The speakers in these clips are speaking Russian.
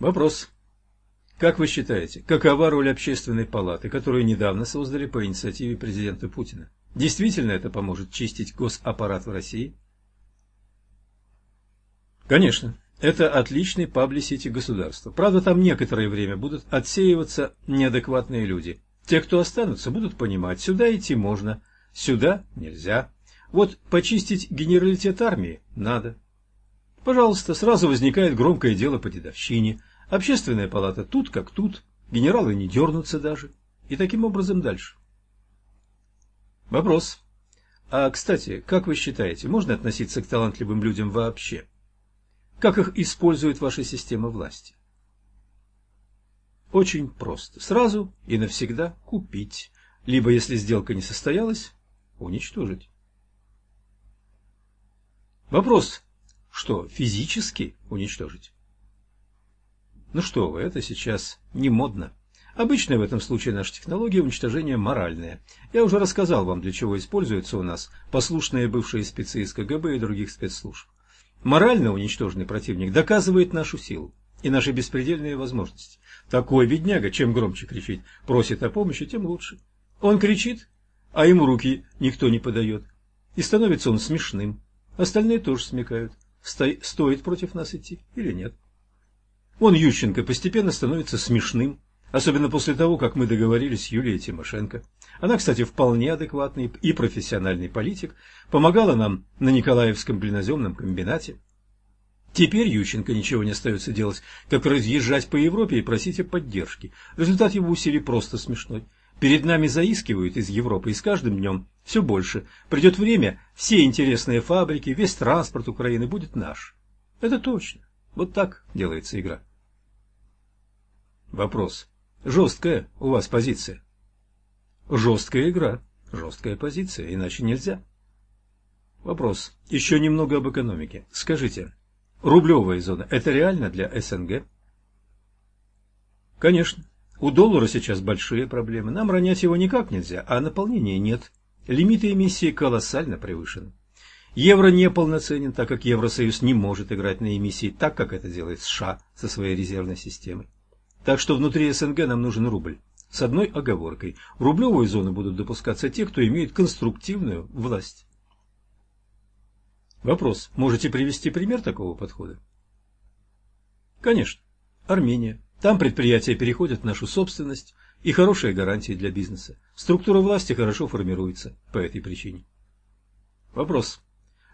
Вопрос. Как вы считаете, какова роль общественной палаты, которую недавно создали по инициативе президента Путина? Действительно это поможет чистить госаппарат в России? Конечно, это отличный паблисити государства. Правда, там некоторое время будут отсеиваться неадекватные люди. Те, кто останутся, будут понимать, сюда идти можно, сюда нельзя. Вот почистить генералитет армии надо. Пожалуйста, сразу возникает громкое дело по дедовщине. Общественная палата тут как тут, генералы не дернутся даже. И таким образом дальше. Вопрос. А, кстати, как вы считаете, можно относиться к талантливым людям вообще? Как их использует ваша система власти? Очень просто. Сразу и навсегда купить. Либо, если сделка не состоялась, уничтожить. Вопрос, что физически уничтожить? Ну что вы, это сейчас не модно. Обычная в этом случае наша технология уничтожения моральная. Я уже рассказал вам, для чего используются у нас послушные бывшие спецы из КГБ и других спецслужб. Морально уничтоженный противник доказывает нашу силу и наши беспредельные возможности. Такой бедняга, чем громче кричит, просит о помощи, тем лучше. Он кричит, а ему руки никто не подает. И становится он смешным. Остальные тоже смекают, стоит против нас идти или нет. Он, Ющенко, постепенно становится смешным, особенно после того, как мы договорились с Юлией Тимошенко. Она, кстати, вполне адекватный и профессиональный политик, помогала нам на Николаевском блиноземном комбинате. Теперь Ющенко ничего не остается делать, как разъезжать по Европе и просить о поддержке. Результат его усилий просто смешной. Перед нами заискивают из Европы, и с каждым днем все больше. Придет время, все интересные фабрики, весь транспорт Украины будет наш. Это точно. Вот так делается игра. Вопрос. Жесткая у вас позиция. Жесткая игра, жесткая позиция, иначе нельзя. Вопрос. Еще немного об экономике. Скажите, рублевая зона – это реально для СНГ? Конечно. У доллара сейчас большие проблемы. Нам ронять его никак нельзя, а наполнения нет. Лимиты эмиссии колоссально превышены. Евро не полноценен, так как Евросоюз не может играть на эмиссии так, как это делает США со своей резервной системой. Так что внутри СНГ нам нужен рубль. С одной оговоркой. В рублевую зону будут допускаться те, кто имеет конструктивную власть. Вопрос. Можете привести пример такого подхода? Конечно. Армения. Там предприятия переходят в нашу собственность и хорошие гарантии для бизнеса. Структура власти хорошо формируется по этой причине. Вопрос.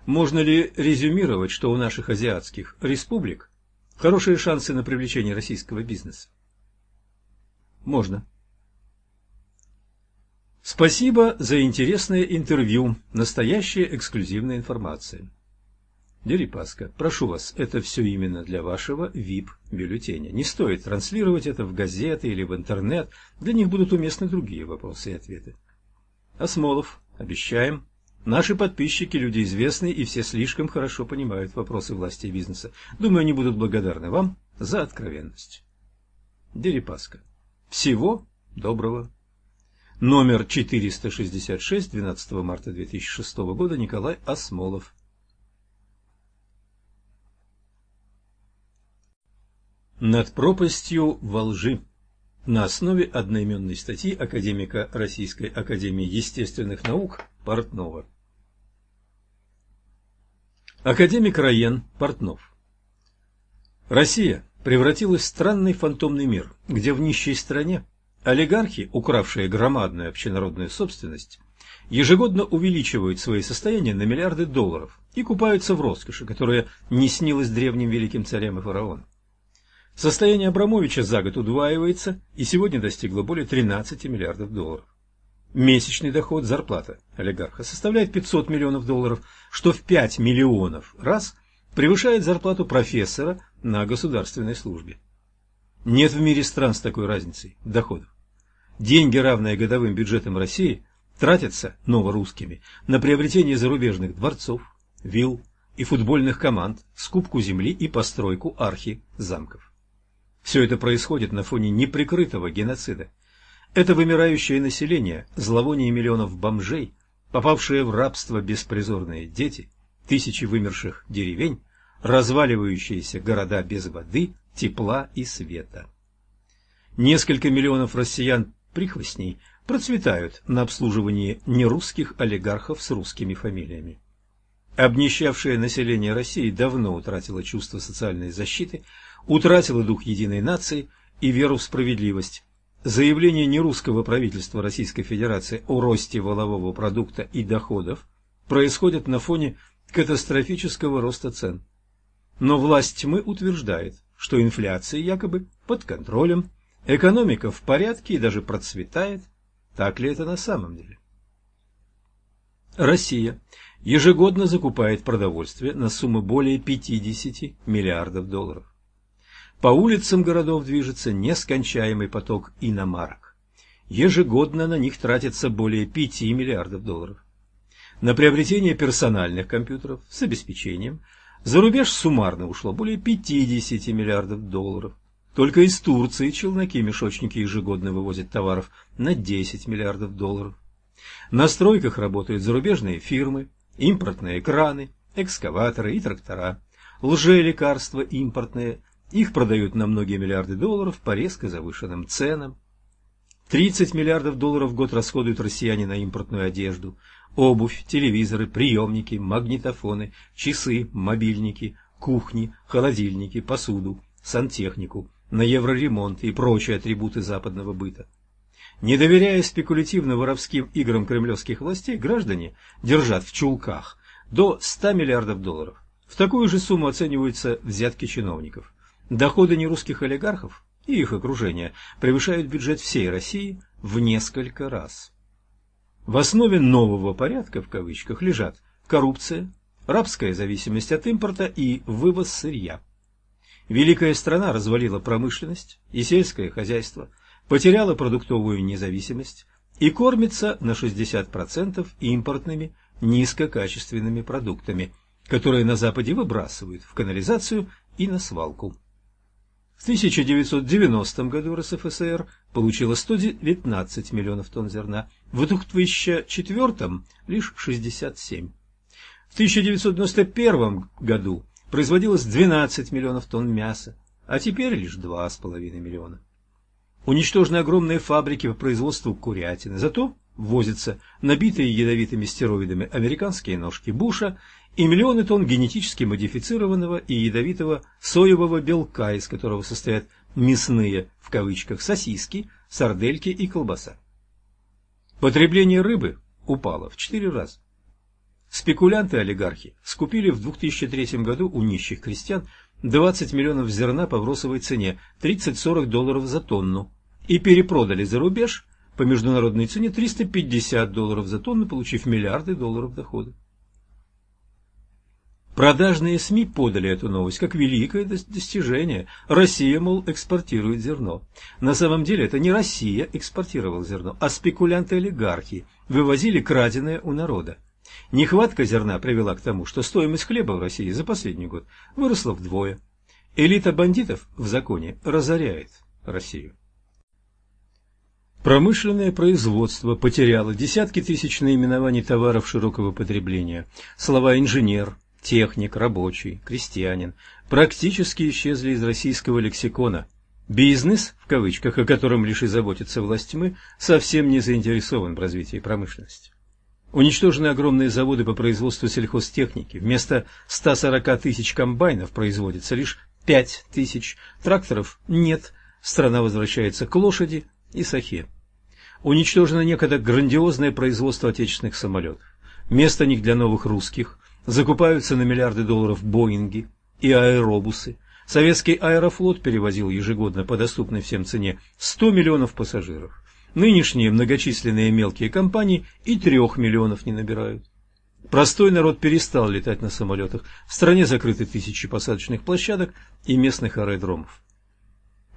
Можно ли резюмировать, что у наших азиатских республик хорошие шансы на привлечение российского бизнеса? Можно. Спасибо за интересное интервью. Настоящая эксклюзивная информация. Дерипаска, прошу вас, это все именно для вашего VIP-бюллетеня. Не стоит транслировать это в газеты или в интернет. Для них будут уместны другие вопросы и ответы. Осмолов, обещаем. Наши подписчики – люди известные и все слишком хорошо понимают вопросы власти и бизнеса. Думаю, они будут благодарны вам за откровенность. Дерипаска. Всего доброго. Номер 466, 12 марта 2006 года, Николай Осмолов. Над пропастью во лжи. На основе одноименной статьи академика Российской Академии Естественных Наук Портнова. Академик Раен Портнов. Россия превратилась в странный фантомный мир, где в нищей стране Олигархи, укравшие громадную общенародную собственность, ежегодно увеличивают свои состояния на миллиарды долларов и купаются в роскоши, которая не снилась древним великим царям и фараонам. Состояние Абрамовича за год удваивается и сегодня достигло более 13 миллиардов долларов. Месячный доход, зарплата олигарха составляет 500 миллионов долларов, что в 5 миллионов раз превышает зарплату профессора на государственной службе. Нет в мире стран с такой разницей доходов. Деньги, равные годовым бюджетам России, тратятся новорусскими на приобретение зарубежных дворцов, вилл и футбольных команд, скупку земли и постройку архи замков. Все это происходит на фоне неприкрытого геноцида. Это вымирающее население, зловоние миллионов бомжей, попавшие в рабство беспризорные дети, тысячи вымерших деревень, разваливающиеся города без воды, тепла и света. Несколько миллионов россиян-прихвостней процветают на обслуживании нерусских олигархов с русскими фамилиями. Обнищавшее население России давно утратило чувство социальной защиты, утратило дух единой нации и веру в справедливость. Заявление нерусского правительства Российской Федерации о росте валового продукта и доходов происходит на фоне катастрофического роста цен. Но власть тьмы утверждает, что инфляция якобы под контролем, экономика в порядке и даже процветает. Так ли это на самом деле? Россия ежегодно закупает продовольствие на сумму более 50 миллиардов долларов. По улицам городов движется нескончаемый поток иномарок. Ежегодно на них тратится более 5 миллиардов долларов. На приобретение персональных компьютеров с обеспечением за рубеж суммарно ушло более 50 миллиардов долларов. Только из Турции челноки-мешочники ежегодно вывозят товаров на 10 миллиардов долларов. На стройках работают зарубежные фирмы, импортные краны, экскаваторы и трактора, лжелекарства импортные, их продают на многие миллиарды долларов по резко завышенным ценам. 30 миллиардов долларов в год расходуют россияне на импортную одежду, обувь, телевизоры, приемники, магнитофоны, часы, мобильники, кухни, холодильники, посуду, сантехнику, на евроремонт и прочие атрибуты западного быта. Не доверяя спекулятивно-воровским играм кремлевских властей, граждане держат в чулках до 100 миллиардов долларов. В такую же сумму оцениваются взятки чиновников. Доходы нерусских олигархов и их окружения превышают бюджет всей России в несколько раз. В основе нового порядка в кавычках лежат коррупция, рабская зависимость от импорта и вывоз сырья. Великая страна развалила промышленность и сельское хозяйство, потеряла продуктовую независимость и кормится на 60% импортными низкокачественными продуктами, которые на Западе выбрасывают в канализацию и на свалку. В 1990 году РСФСР получила 119 миллионов тонн зерна, в 2004 лишь 67. В 1991 году производилось 12 миллионов тонн мяса, а теперь лишь 2,5 миллиона. Уничтожены огромные фабрики по производству курятины, зато ввозятся набитые ядовитыми стероидами американские ножки Буша и миллионы тонн генетически модифицированного и ядовитого соевого белка, из которого состоят «мясные» в кавычках сосиски, сардельки и колбаса. Потребление рыбы упало в четыре раза. Спекулянты-олигархи скупили в 2003 году у нищих крестьян 20 миллионов зерна по бросовой цене 30-40 долларов за тонну и перепродали за рубеж по международной цене 350 долларов за тонну, получив миллиарды долларов дохода. Продажные СМИ подали эту новость как великое достижение. Россия, мол, экспортирует зерно. На самом деле это не Россия экспортировала зерно, а спекулянты-олигархи вывозили краденое у народа. Нехватка зерна привела к тому, что стоимость хлеба в России за последний год выросла вдвое. Элита бандитов в законе разоряет Россию. Промышленное производство потеряло десятки тысяч наименований товаров широкого потребления. Слова «инженер», техник, рабочий, крестьянин практически исчезли из российского лексикона. Бизнес, в кавычках, о котором лишь и заботится власть тьмы, совсем не заинтересован в развитии промышленности. Уничтожены огромные заводы по производству сельхозтехники. Вместо 140 тысяч комбайнов производится лишь 5 тысяч. Тракторов нет. Страна возвращается к лошади и сахе. Уничтожено некогда грандиозное производство отечественных самолетов. Место них для новых русских, Закупаются на миллиарды долларов Боинги и аэробусы. Советский аэрофлот перевозил ежегодно по доступной всем цене 100 миллионов пассажиров. Нынешние многочисленные мелкие компании и трех миллионов не набирают. Простой народ перестал летать на самолетах. В стране закрыты тысячи посадочных площадок и местных аэродромов.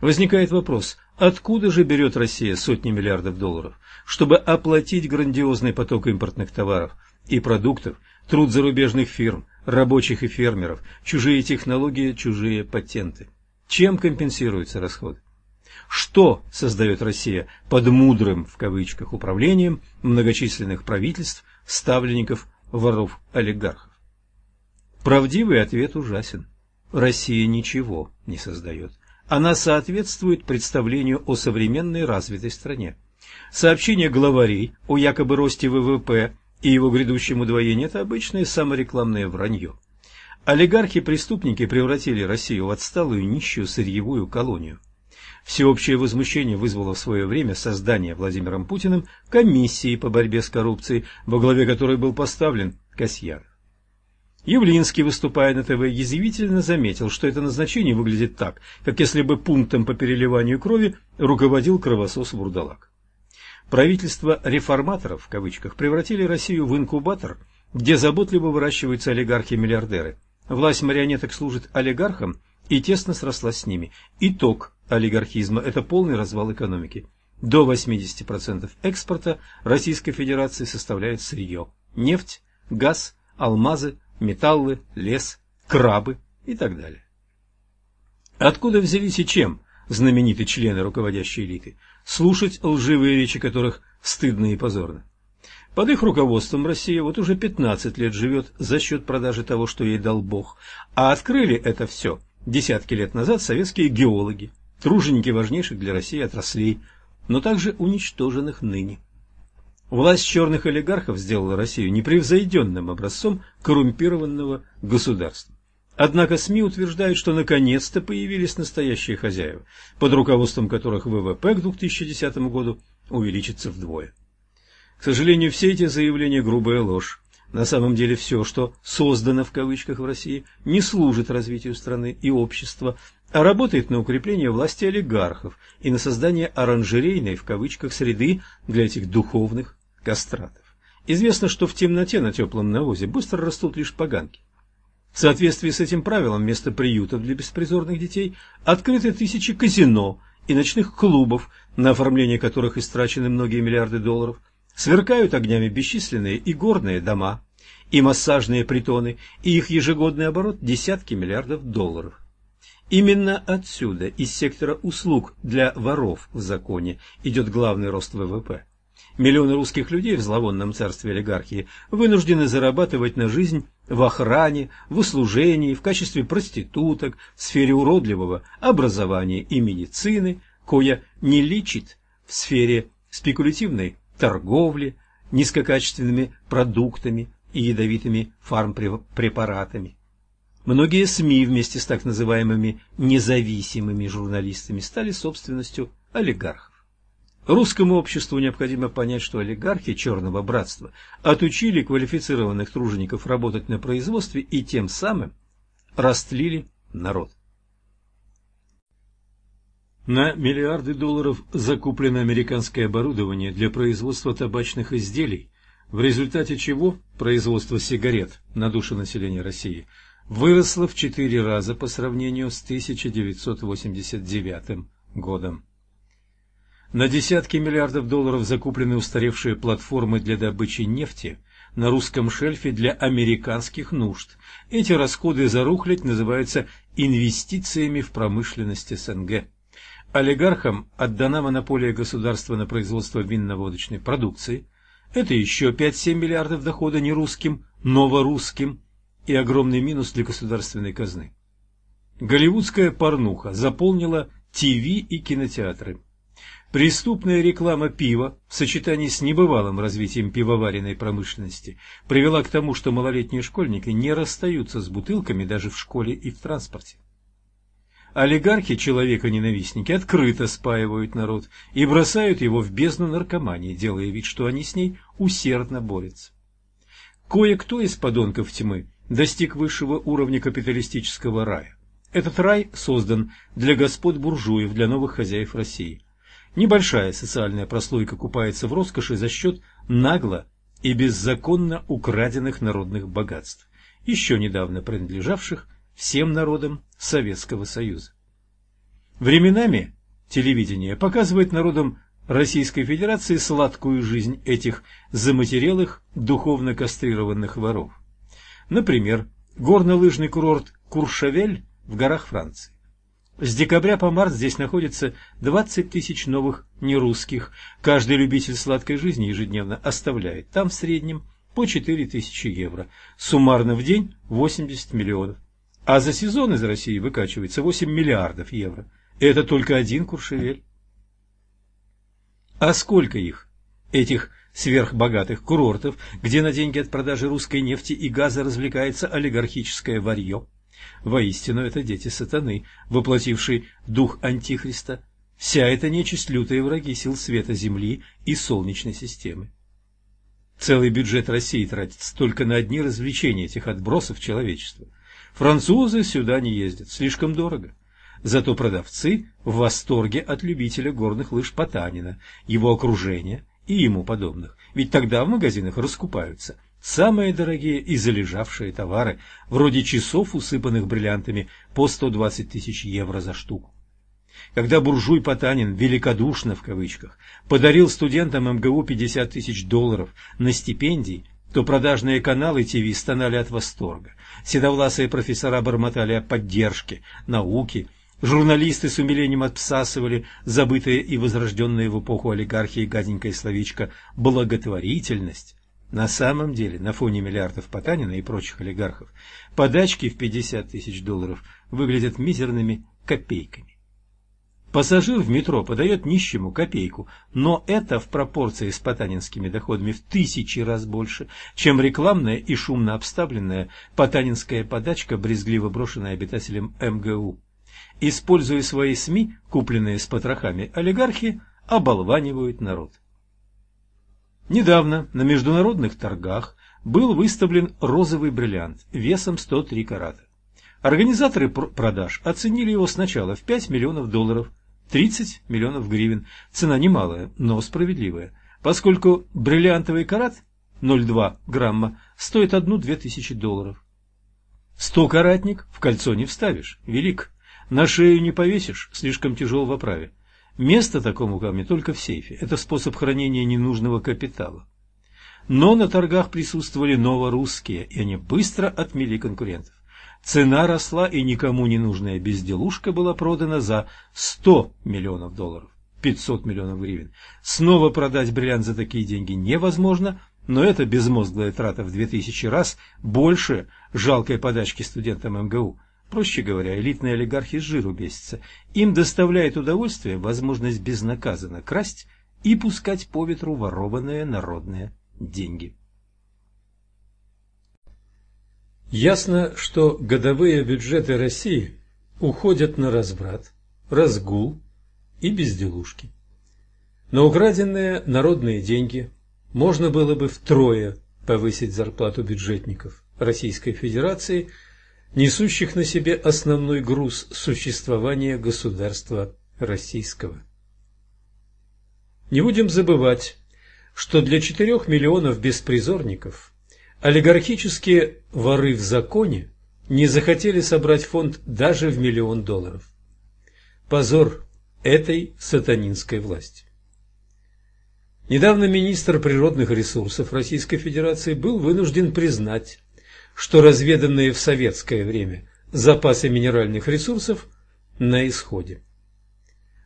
Возникает вопрос, откуда же берет Россия сотни миллиардов долларов, чтобы оплатить грандиозный поток импортных товаров и продуктов, труд зарубежных фирм, рабочих и фермеров, чужие технологии, чужие патенты. Чем компенсируются расходы? Что создает Россия под мудрым, в кавычках, управлением многочисленных правительств, ставленников, воров-олигархов? Правдивый ответ ужасен. Россия ничего не создает. она соответствует представлению о современной развитой стране. Сообщения главарей о якобы росте ВВП и его грядущем удвоении – это обычное саморекламное вранье. Олигархи-преступники превратили Россию в отсталую нищую сырьевую колонию. Всеобщее возмущение вызвало в свое время создание Владимиром Путиным комиссии по борьбе с коррупцией, во главе которой был поставлен Касьянов. Явлинский, выступая на ТВ, язвительно заметил, что это назначение выглядит так, как если бы пунктом по переливанию крови руководил кровосос-вурдалак. Правительство «реформаторов» в кавычках превратили Россию в инкубатор, где заботливо выращиваются олигархи-миллиардеры. Власть марионеток служит олигархам и тесно срослась с ними. Итог олигархизма – это полный развал экономики. До 80% экспорта Российской Федерации составляет сырье – нефть, газ, алмазы, металлы, лес, крабы и так далее. Откуда взялись и чем знаменитые члены руководящей элиты, слушать лживые речи которых стыдно и позорно? Под их руководством Россия вот уже 15 лет живет за счет продажи того, что ей дал Бог, а открыли это все десятки лет назад советские геологи, труженики важнейших для России отраслей, но также уничтоженных ныне. Власть черных олигархов сделала Россию непревзойденным образцом коррумпированного государства. Однако СМИ утверждают, что наконец-то появились настоящие хозяева, под руководством которых ВВП к 2010 году увеличится вдвое. К сожалению, все эти заявления – грубая ложь. На самом деле все, что создано в кавычках в России, не служит развитию страны и общества, а работает на укрепление власти олигархов и на создание оранжерейной в кавычках среды для этих духовных кастратов. Известно, что в темноте на теплом навозе быстро растут лишь поганки. В соответствии с этим правилом вместо приютов для беспризорных детей открыты тысячи казино и ночных клубов, на оформление которых истрачены многие миллиарды долларов, сверкают огнями бесчисленные и горные дома, и массажные притоны, и их ежегодный оборот десятки миллиардов долларов. Именно отсюда, из сектора услуг для воров в законе, идет главный рост ВВП. Миллионы русских людей в зловонном царстве олигархии вынуждены зарабатывать на жизнь в охране, в услужении, в качестве проституток, в сфере уродливого образования и медицины, кое не лечит в сфере спекулятивной торговли, низкокачественными продуктами и ядовитыми фармпрепаратами. Многие СМИ вместе с так называемыми независимыми журналистами стали собственностью олигархов. Русскому обществу необходимо понять, что олигархи Черного Братства отучили квалифицированных тружеников работать на производстве и тем самым растлили народ. На миллиарды долларов закуплено американское оборудование для производства табачных изделий, в результате чего производство сигарет на душу населения России выросло в четыре раза по сравнению с 1989 годом. На десятки миллиардов долларов закуплены устаревшие платформы для добычи нефти на русском шельфе для американских нужд. Эти расходы за рухлядь называются инвестициями в промышленность СНГ. Олигархам отдана монополия государства на производство винно-водочной продукции. Это еще 5-7 миллиардов дохода не русским, новорусским и огромный минус для государственной казны. Голливудская порнуха заполнила ТВ и кинотеатры. Преступная реклама пива в сочетании с небывалым развитием пивоваренной промышленности привела к тому, что малолетние школьники не расстаются с бутылками даже в школе и в транспорте. Олигархи, человека-ненавистники, открыто спаивают народ и бросают его в бездну наркомании, делая вид, что они с ней усердно борются. Кое-кто из подонков тьмы достиг высшего уровня капиталистического рая. Этот рай создан для господ буржуев, для новых хозяев России – Небольшая социальная прослойка купается в роскоши за счет нагло и беззаконно украденных народных богатств, еще недавно принадлежавших всем народам Советского Союза. Временами телевидение показывает народам Российской Федерации сладкую жизнь этих заматерелых, духовно кастрированных воров. Например, горнолыжный курорт Куршавель в горах Франции. С декабря по март здесь находится 20 тысяч новых нерусских. Каждый любитель сладкой жизни ежедневно оставляет там в среднем по 4 тысячи евро. Суммарно в день 80 миллионов. А за сезон из России выкачивается 8 миллиардов евро. Это только один Куршевель. А сколько их, этих сверхбогатых курортов, где на деньги от продажи русской нефти и газа развлекается олигархическое варье? Воистину, это дети сатаны, воплотивший дух Антихриста. Вся эта нечисть – лютые враги сил света Земли и Солнечной системы. Целый бюджет России тратится только на одни развлечения этих отбросов человечества. Французы сюда не ездят, слишком дорого. Зато продавцы в восторге от любителя горных лыж Потанина, его окружения и ему подобных. Ведь тогда в магазинах раскупаются самые дорогие и залежавшие товары, вроде часов, усыпанных бриллиантами по 120 тысяч евро за штуку. Когда буржуй Потанин «великодушно» в кавычках подарил студентам МГУ 50 тысяч долларов на стипендии, то продажные каналы ТВ стонали от восторга. Седовласые профессора бормотали о поддержке, науке, Журналисты с умилением отпсасывали забытые и возрожденные в эпоху олигархии гаденькое словечко «благотворительность». На самом деле, на фоне миллиардов Потанина и прочих олигархов, подачки в 50 тысяч долларов выглядят мизерными копейками. Пассажир в метро подает нищему копейку, но это в пропорции с потанинскими доходами в тысячи раз больше, чем рекламная и шумно обставленная потанинская подачка, брезгливо брошенная обитателем МГУ. Используя свои СМИ, купленные с потрохами, олигархи оболванивают народ. Недавно на международных торгах был выставлен розовый бриллиант весом 103 карата. Организаторы продаж оценили его сначала в 5 миллионов долларов, 30 миллионов гривен. Цена немалая, но справедливая, поскольку бриллиантовый карат 0,2 грамма стоит одну-две тысячи долларов. Сто-каратник в кольцо не вставишь, велик. На шею не повесишь, слишком тяжел в оправе. Место такому камню только в сейфе. Это способ хранения ненужного капитала. Но на торгах присутствовали новорусские, и они быстро отмели конкурентов. Цена росла, и никому не нужная безделушка была продана за 100 миллионов долларов, 500 миллионов гривен. Снова продать бриллиант за такие деньги невозможно, но это безмозглая трата в 2000 раз больше жалкой подачки студентам МГУ. Проще говоря, элитные олигархи жиру бесятся. Им доставляет удовольствие возможность безнаказанно красть и пускать по ветру ворованные народные деньги. Ясно, что годовые бюджеты России уходят на разврат, разгул и безделушки. На украденные народные деньги можно было бы втрое повысить зарплату бюджетников Российской Федерации – несущих на себе основной груз существования государства российского. Не будем забывать, что для 4 миллионов беспризорников олигархические воры в законе не захотели собрать фонд даже в миллион долларов. Позор этой сатанинской власти. Недавно министр природных ресурсов Российской Федерации был вынужден признать, что разведанные в советское время запасы минеральных ресурсов на исходе.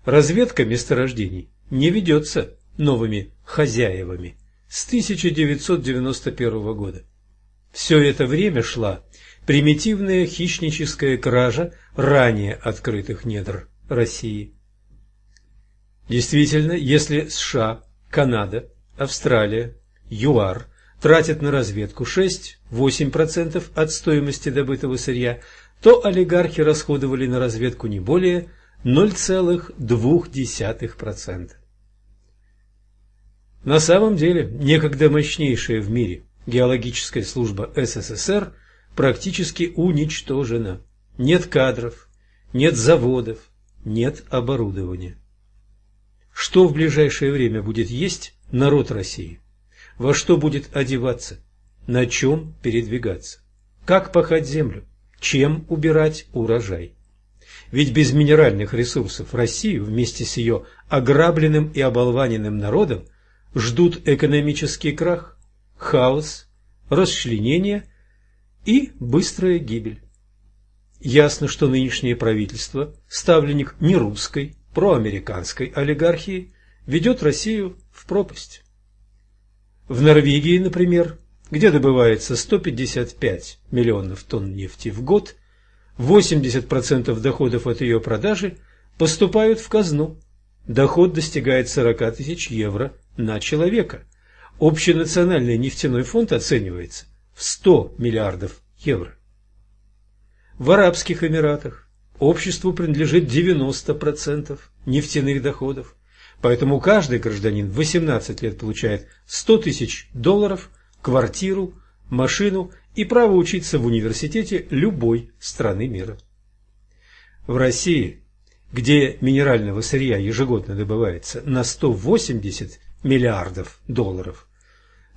Разведка месторождений не ведется новыми хозяевами с 1991 года. Все это время шла примитивная хищническая кража ранее открытых недр России. Действительно, если США, Канада, Австралия, ЮАР тратят на разведку 6-8% от стоимости добытого сырья, то олигархи расходовали на разведку не более 0,2%. На самом деле, некогда мощнейшая в мире геологическая служба СССР практически уничтожена. Нет кадров, нет заводов, нет оборудования. Что в ближайшее время будет есть народ России? во что будет одеваться, на чем передвигаться, как пахать землю, чем убирать урожай. Ведь без минеральных ресурсов Россию вместе с ее ограбленным и оболваненным народом ждут экономический крах, хаос, расчленение и быстрая гибель. Ясно, что нынешнее правительство, ставленник не русской, проамериканской олигархии, ведет Россию в пропасть. В Норвегии, например, где добывается 155 миллионов тонн нефти в год, 80% доходов от ее продажи поступают в казну. Доход достигает 40 тысяч евро на человека. Общенациональный нефтяной фонд оценивается в 100 миллиардов евро. В Арабских Эмиратах обществу принадлежит 90% нефтяных доходов, поэтому каждый гражданин в 18 лет получает 100 тысяч долларов, квартиру, машину и право учиться в университете любой страны мира. В России, где минерального сырья ежегодно добывается на 180 миллиардов долларов,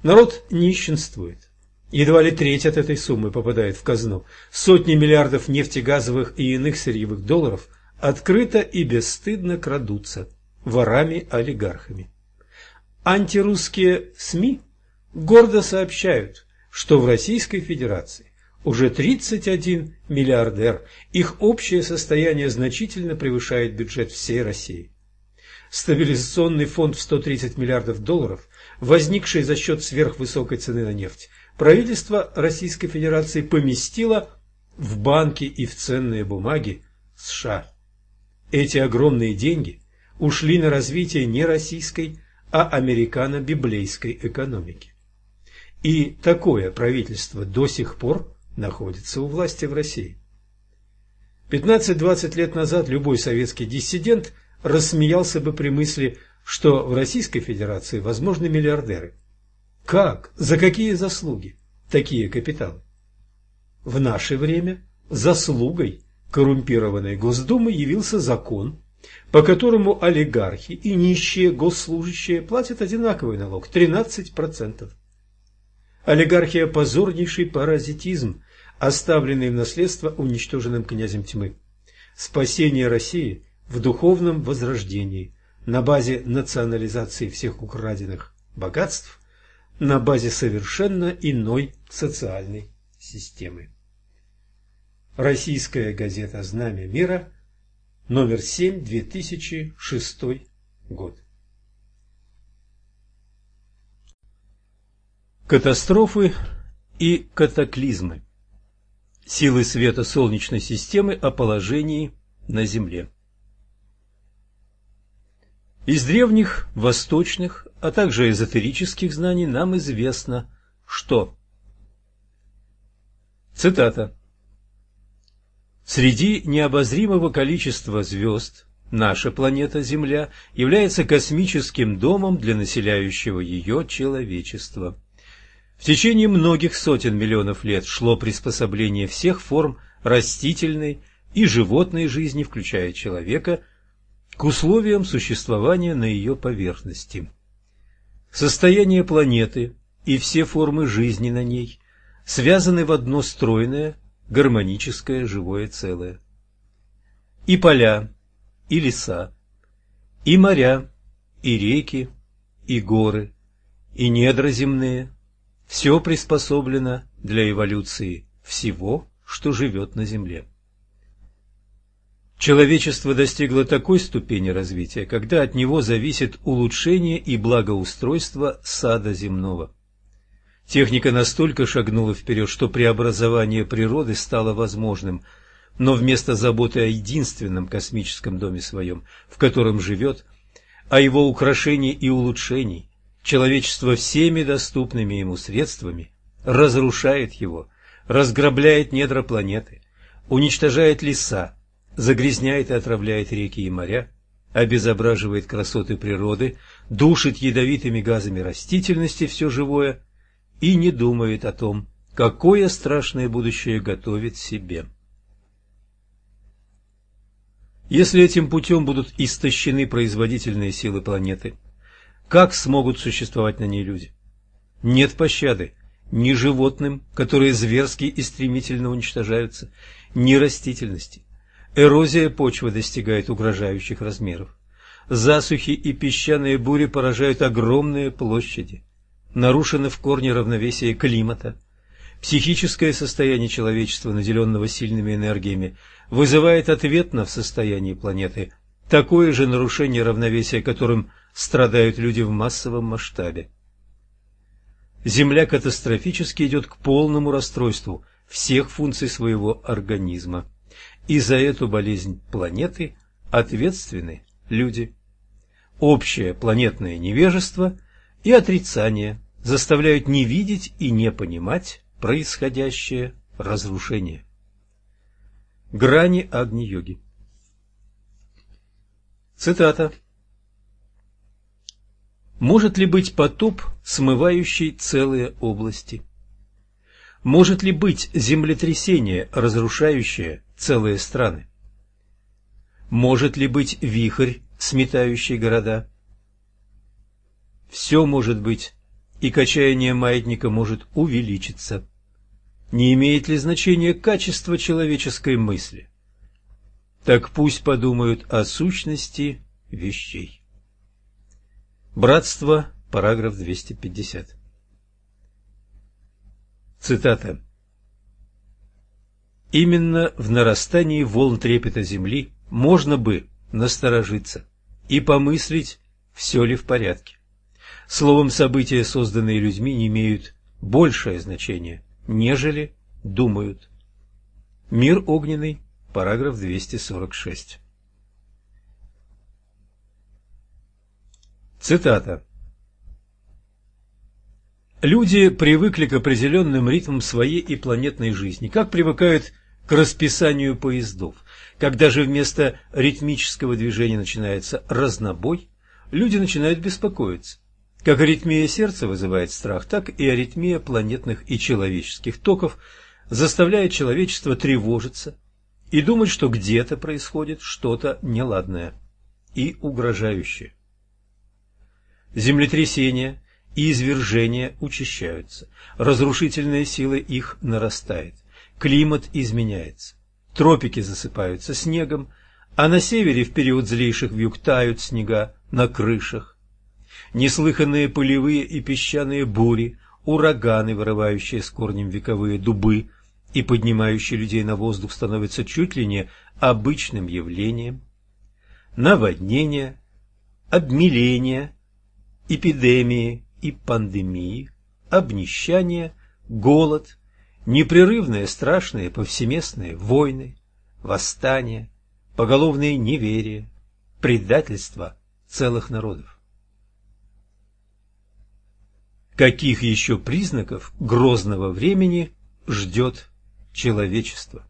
народ нищенствует. Едва ли треть от этой суммы попадает в казну. Сотни миллиардов нефтегазовых и иных сырьевых долларов открыто и бесстыдно крадутся ворами-олигархами. Антирусские СМИ гордо сообщают, что в Российской Федерации уже 31 миллиардер, их общее состояние значительно превышает бюджет всей России. Стабилизационный фонд в 130 миллиардов долларов, возникший за счет сверхвысокой цены на нефть, правительство Российской Федерации поместило в банки и в ценные бумаги США. Эти огромные деньги ушли на развитие не российской, а американо-библейской экономики. И такое правительство до сих пор находится у власти в России. 15-20 лет назад любой советский диссидент рассмеялся бы при мысли, что в Российской Федерации возможны миллиардеры – как? За какие заслуги такие капиталы? В наше время заслугой коррумпированной Госдумы явился закон, по которому олигархи и нищие госслужащие платят одинаковый налог – 13%. Олигархия – позорнейший паразитизм, оставленный в наследство уничтоженным князем тьмы. Спасение России в духовном возрождении на базе национализации всех украденных богатств – на базе совершенно иной социальной системы. Российская газета «Знамя мира», номер 7, 2006 год. Катастрофы и катаклизмы. Силы света Солнечной системы о положении на Земле. Из древних, восточных, а также эзотерических знаний нам известно, что Цитата. Среди необозримого количества звезд наша планета Земля является космическим домом для населяющего ее человечества. В течение многих сотен миллионов лет шло приспособление всех форм растительной и животной жизни, включая человека, к условиям существования на ее поверхности. Состояние планеты и все формы жизни на ней связаны в одно стройное, гармоническое живое целое. И поля, и леса, и моря, и реки, и горы, и недра земные – все приспособлено для эволюции всего, что живет на Земле. Человечество достигло такой ступени развития, когда от него зависит улучшение и благоустройство сада земного. Техника настолько шагнула вперед, что преобразование природы стало возможным, но вместо заботы о единственном космическом доме своем, в котором живет, о его украшении и улучшении, человечество всеми доступными ему средствами разрушает его, разграбляет недра планеты, уничтожает леса, загрязняет и отравляет реки и моря, обезображивает красоты природы, душит ядовитыми газами растительности все живое и не думает о том, какое страшное будущее готовит себе. Если этим путем будут истощены производительные силы планеты, как смогут существовать на ней люди? Нет пощады ни животным, которые зверски и стремительно уничтожаются, ни растительности. Эрозия почвы достигает угрожающих размеров. Засухи и песчаные бури поражают огромные площади. Нарушено в корне равновесие климата. Психическое состояние человечества, наделенного сильными энергиями, вызывает ответно в состоянии планеты такое же нарушение равновесия, которым страдают люди в массовом масштабе. Земля катастрофически идет к полному расстройству всех функций своего организма и за эту болезнь планеты ответственны люди. Общее планетное невежество и отрицание заставляют не видеть и не понимать происходящее разрушение. Грани Агни-йоги Цитата. Может ли быть потоп, смывающий целые области? Может ли быть землетрясение, разрушающее целые страны? Может ли быть вихрь, сметающий города? Все может быть, и качание маятника может увеличиться. Не имеет ли значения качество человеческой мысли? Так пусть подумают о сущности вещей. Братство, параграф 250. Цитата. Именно в нарастании волн трепета Земли можно бы насторожиться и помыслить, все ли в порядке. Словом, события, созданные людьми, не имеют большее значение, нежели думают. Мир огненный, параграф 246. Цитата. Люди привыкли к определенным ритмам своей и планетной жизни, как привыкают к расписанию поездов. Когда же вместо ритмического движения начинается разнобой, люди начинают беспокоиться. Как аритмия сердца вызывает страх, так и аритмия планетных и человеческих токов заставляет человечество тревожиться и думать, что где-то происходит что-то неладное и угрожающее. Землетрясения и извержения учащаются, разрушительная сила их нарастает, климат изменяется, тропики засыпаются снегом, а на севере в период злейших вьюг тают снега на крышах. Неслыханные пылевые и песчаные бури, ураганы, вырывающие с корнем вековые дубы и поднимающие людей на воздух, становятся чуть ли не обычным явлением. Наводнения, обмеления, эпидемии, и пандемии, обнищание, голод, непрерывные страшные повсеместные войны, восстания, поголовные неверия, предательство целых народов. Каких еще признаков грозного времени ждет человечество?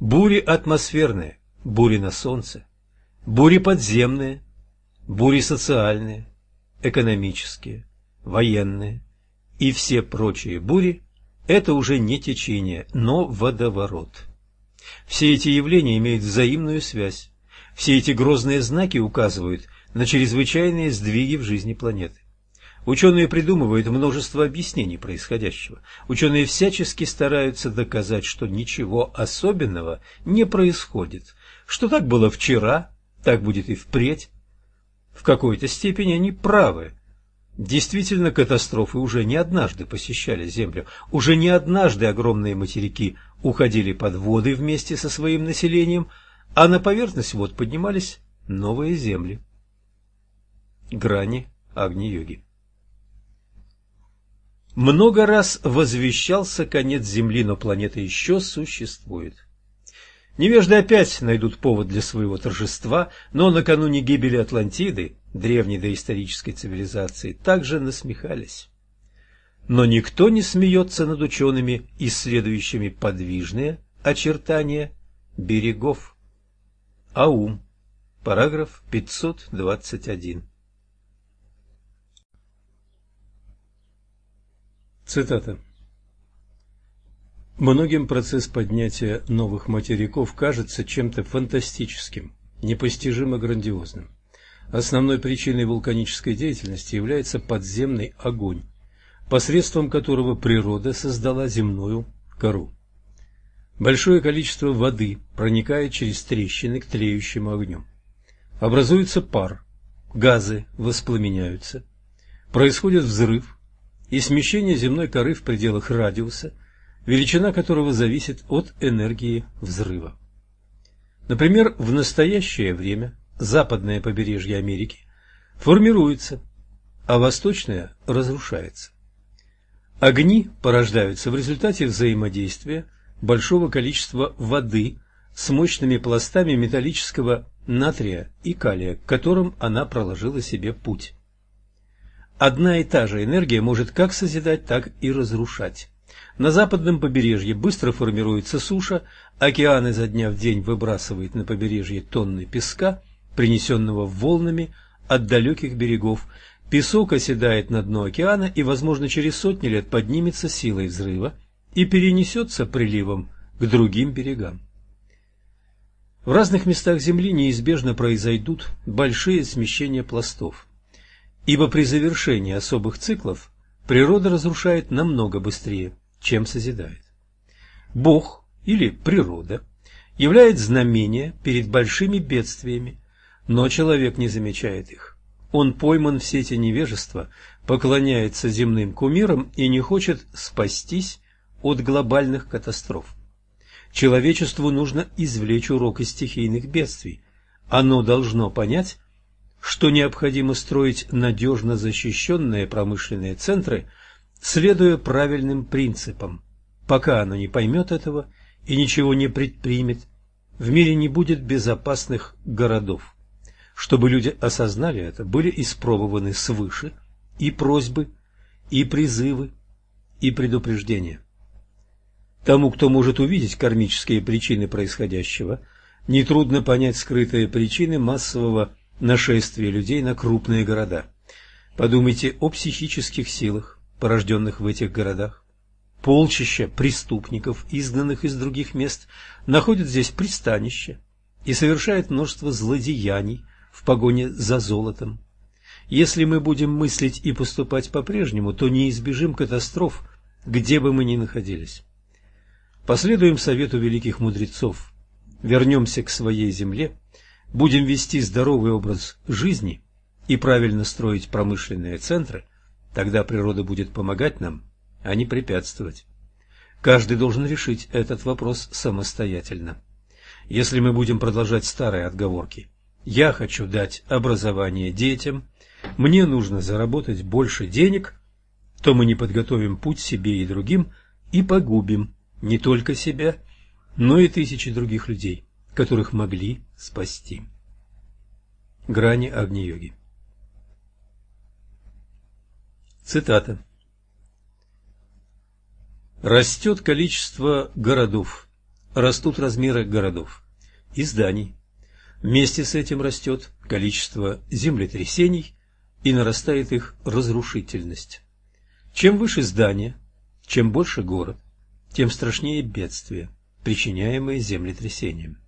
Бури атмосферные, бури на солнце, бури подземные, бури социальные, экономические, военные и все прочие бури – это уже не течение, но водоворот. Все эти явления имеют взаимную связь. Все эти грозные знаки указывают на чрезвычайные сдвиги в жизни планеты. Ученые придумывают множество объяснений происходящего. Ученые всячески стараются доказать, что ничего особенного не происходит, что так было вчера, так будет и впредь, в какой-то степени они правы. Действительно, катастрофы уже не однажды посещали Землю, уже не однажды огромные материки уходили под воды вместе со своим населением, а на поверхность вод поднимались новые земли. Грани Агни-йоги Много раз возвещался конец Земли, но планета еще существует. Невежды опять найдут повод для своего торжества, но накануне гибели Атлантиды, древней доисторической цивилизации, также насмехались. Но никто не смеется над учеными, исследующими подвижные очертания берегов. Аум. Параграф 521. Цитата. Многим процесс поднятия новых материков кажется чем-то фантастическим, непостижимо грандиозным. Основной причиной вулканической деятельности является подземный огонь, посредством которого природа создала земную кору. Большое количество воды проникает через трещины к тлеющему огню. Образуется пар, газы воспламеняются, происходит взрыв и смещение земной коры в пределах радиуса – величина которого зависит от энергии взрыва. Например, в настоящее время западное побережье Америки формируется, а восточное разрушается. Огни порождаются в результате взаимодействия большого количества воды с мощными пластами металлического натрия и калия, к которым она проложила себе путь. Одна и та же энергия может как созидать, так и разрушать. На западном побережье быстро формируется суша, океан изо дня в день выбрасывает на побережье тонны песка, принесенного волнами от далеких берегов. Песок оседает на дно океана и, возможно, через сотни лет поднимется силой взрыва и перенесется приливом к другим берегам. В разных местах Земли неизбежно произойдут большие смещения пластов, ибо при завершении особых циклов природа разрушает намного быстрее, чем созидает. Бог или природа являет знамение перед большими бедствиями, но человек не замечает их. Он пойман в сети невежества, поклоняется земным кумирам и не хочет спастись от глобальных катастроф. Человечеству нужно извлечь урок из стихийных бедствий. Оно должно понять, что необходимо строить надежно защищенные промышленные центры, следуя правильным принципам. Пока оно не поймет этого и ничего не предпримет, в мире не будет безопасных городов. Чтобы люди осознали это, были испробованы свыше и просьбы, и призывы, и предупреждения. Тому, кто может увидеть кармические причины происходящего, нетрудно понять скрытые причины массового нашествия людей на крупные города. Подумайте о психических силах, порожденных в этих городах. Полчища преступников, изгнанных из других мест, находят здесь пристанище и совершают множество злодеяний в погоне за золотом. Если мы будем мыслить и поступать по-прежнему, то не избежим катастроф, где бы мы ни находились. Последуем совету великих мудрецов, вернемся к своей земле, будем вести здоровый образ жизни и правильно строить промышленные центры, тогда природа будет помогать нам, а не препятствовать. Каждый должен решить этот вопрос самостоятельно. Если мы будем продолжать старые отговорки «я хочу дать образование детям», «мне нужно заработать больше денег», то мы не подготовим путь себе и другим и погубим не только себя, но и тысячи других людей, которых могли спасти. Грани Агни-йоги Цитата Растет количество городов, растут размеры городов и зданий. Вместе с этим растет количество землетрясений и нарастает их разрушительность. Чем выше здание, чем больше город, тем страшнее бедствия, причиняемые землетрясением.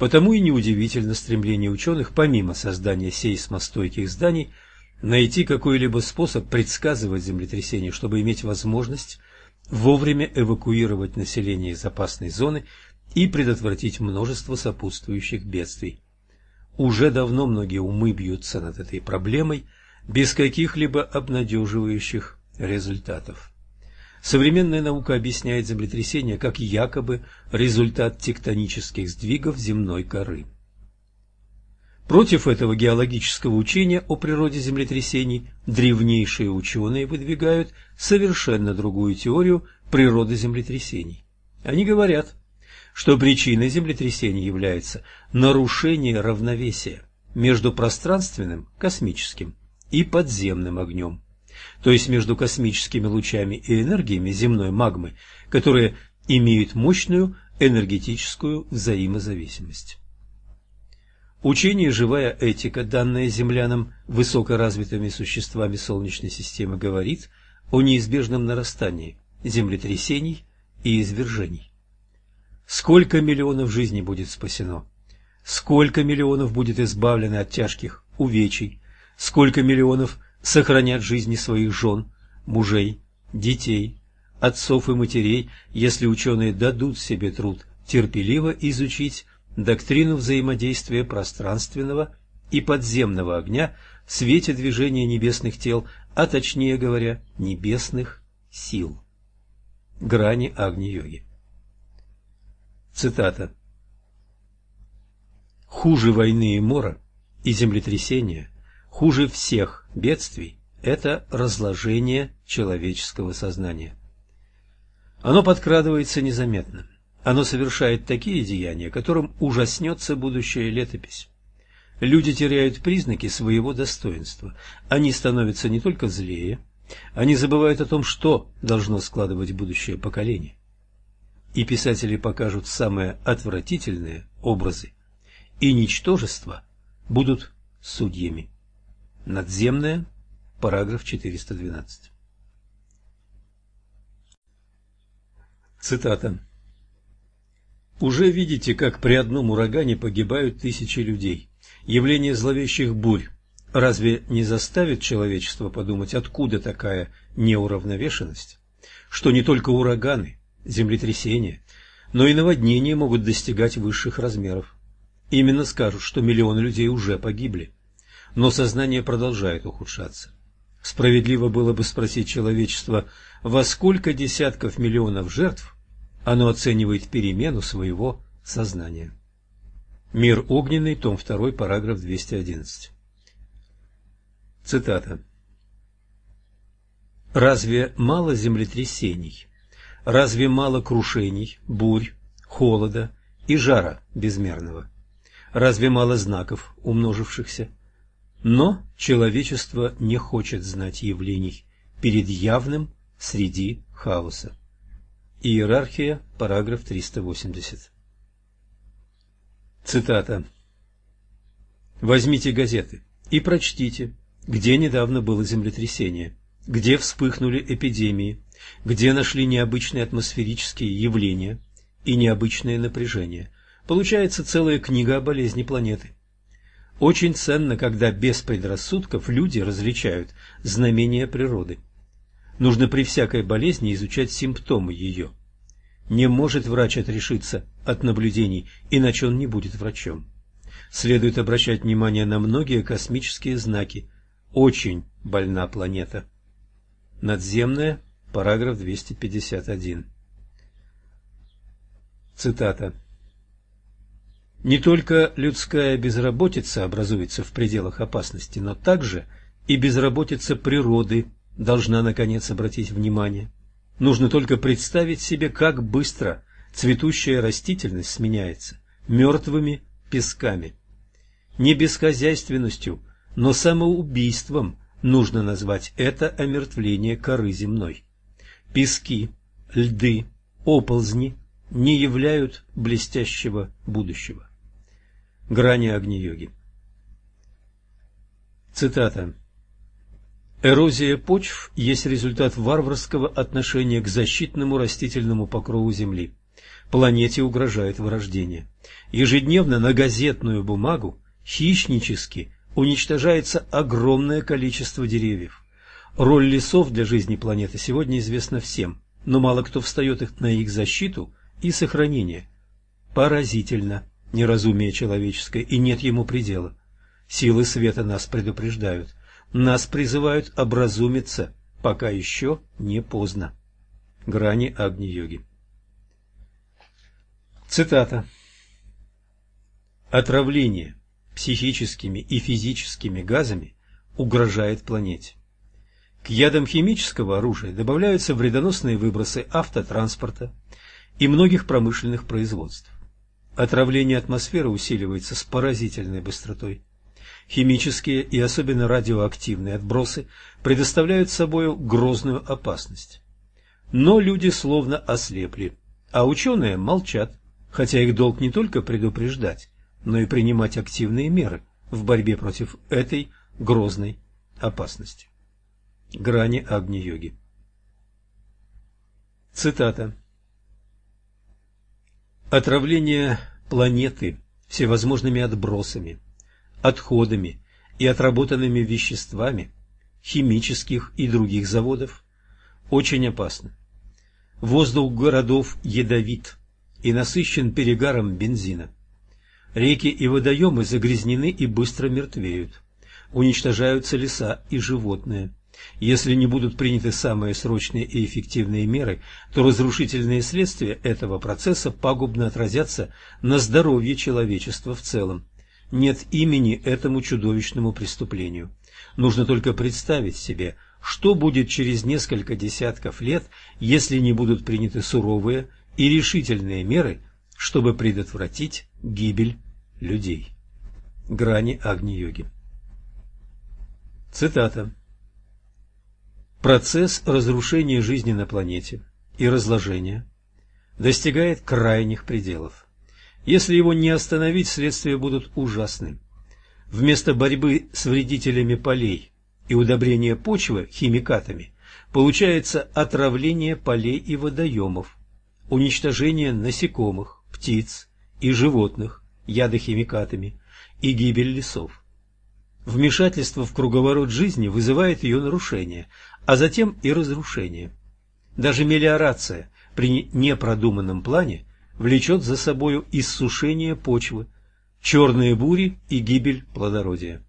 Потому и неудивительно стремление ученых, помимо создания сейсмостойких зданий, найти какой-либо способ предсказывать землетрясение, чтобы иметь возможность вовремя эвакуировать население из опасной зоны и предотвратить множество сопутствующих бедствий. Уже давно многие умы бьются над этой проблемой без каких-либо обнадеживающих результатов. Современная наука объясняет землетрясения как якобы результат тектонических сдвигов земной коры. Против этого геологического учения о природе землетрясений древнейшие ученые выдвигают совершенно другую теорию природы землетрясений. Они говорят, что причиной землетрясений является нарушение равновесия между пространственным, космическим и подземным огнем то есть между космическими лучами и энергиями земной магмы, которые имеют мощную энергетическую взаимозависимость. Учение «Живая этика», данное землянам высокоразвитыми существами Солнечной системы, говорит о неизбежном нарастании землетрясений и извержений. Сколько миллионов жизней будет спасено? Сколько миллионов будет избавлено от тяжких увечий? Сколько миллионов сохранят жизни своих жен, мужей, детей, отцов и матерей, если ученые дадут себе труд терпеливо изучить доктрину взаимодействия пространственного и подземного огня в свете движения небесных тел, а точнее говоря, небесных сил. Грани Агни-йоги. Цитата. «Хуже войны и мора и землетрясения Хуже всех бедствий – это разложение человеческого сознания. Оно подкрадывается незаметно. Оно совершает такие деяния, которым ужаснется будущая летопись. Люди теряют признаки своего достоинства. Они становятся не только злее, они забывают о том, что должно складывать будущее поколение. И писатели покажут самые отвратительные образы, и ничтожества будут судьями. Надземная, параграф 412. Цитата. «Уже видите, как при одном урагане погибают тысячи людей. Явление зловещих бурь разве не заставит человечество подумать, откуда такая неуравновешенность? Что не только ураганы, землетрясения, но и наводнения могут достигать высших размеров. Именно скажут, что миллионы людей уже погибли. Но сознание продолжает ухудшаться. Справедливо было бы спросить человечество, во сколько десятков миллионов жертв оно оценивает перемену своего сознания. Мир огненный, том 2, параграф 211. Цитата. Разве мало землетрясений? Разве мало крушений, бурь, холода и жара безмерного? Разве мало знаков, умножившихся? Но человечество не хочет знать явлений перед явным среди хаоса. Иерархия, параграф 380. Цитата. Возьмите газеты и прочтите, где недавно было землетрясение, где вспыхнули эпидемии, где нашли необычные атмосферические явления и необычное напряжение. Получается целая книга о болезни планеты. Очень ценно, когда без предрассудков люди различают знамения природы. Нужно при всякой болезни изучать симптомы ее. Не может врач отрешиться от наблюдений, иначе он не будет врачом. Следует обращать внимание на многие космические знаки. Очень больна планета. Надземная, параграф 251. Цитата. Не только людская безработица образуется в пределах опасности, но также и безработица природы должна наконец обратить внимание. Нужно только представить себе, как быстро цветущая растительность сменяется мертвыми песками. Не бесхозяйственностью, но самоубийством нужно назвать это омертвление коры земной. Пески, льды, оползни не являют блестящего будущего грани Агни-йоги. Цитата. Эрозия почв есть результат варварского отношения к защитному растительному покрову Земли. Планете угрожает вырождение. Ежедневно на газетную бумагу хищнически уничтожается огромное количество деревьев. Роль лесов для жизни планеты сегодня известна всем, но мало кто встает на их защиту и сохранение. Поразительно неразумие человеческое, и нет ему предела. Силы света нас предупреждают, нас призывают образумиться, пока еще не поздно. Грани Агни-йоги. Цитата. Отравление психическими и физическими газами угрожает планете. К ядам химического оружия добавляются вредоносные выбросы автотранспорта и многих промышленных производств. Отравление атмосферы усиливается с поразительной быстротой. Химические и особенно радиоактивные отбросы предоставляют собою грозную опасность. Но люди словно ослепли, а ученые молчат, хотя их долг не только предупреждать, но и принимать активные меры в борьбе против этой грозной опасности. Грани Агни-йоги Цитата Отравление планеты всевозможными отбросами, отходами и отработанными веществами химических и других заводов очень опасно. Воздух городов ядовит и насыщен перегаром бензина. Реки и водоемы загрязнены и быстро мертвеют. Уничтожаются леса и животные. Если не будут приняты самые срочные и эффективные меры, то разрушительные следствия этого процесса пагубно отразятся на здоровье человечества в целом. Нет имени этому чудовищному преступлению. Нужно только представить себе, что будет через несколько десятков лет, если не будут приняты суровые и решительные меры, чтобы предотвратить гибель людей. Грани Агни-йоги. Цитата. Процесс разрушения жизни на планете и разложения достигает крайних пределов. Если его не остановить, следствия будут ужасны. Вместо борьбы с вредителями полей и удобрения почвы химикатами получается отравление полей и водоемов, уничтожение насекомых, птиц и животных ядохимикатами и гибель лесов. Вмешательство в круговорот жизни вызывает ее нарушение, а затем и разрушение. Даже мелиорация при непродуманном плане влечет за собою иссушение почвы, черные бури и гибель плодородия.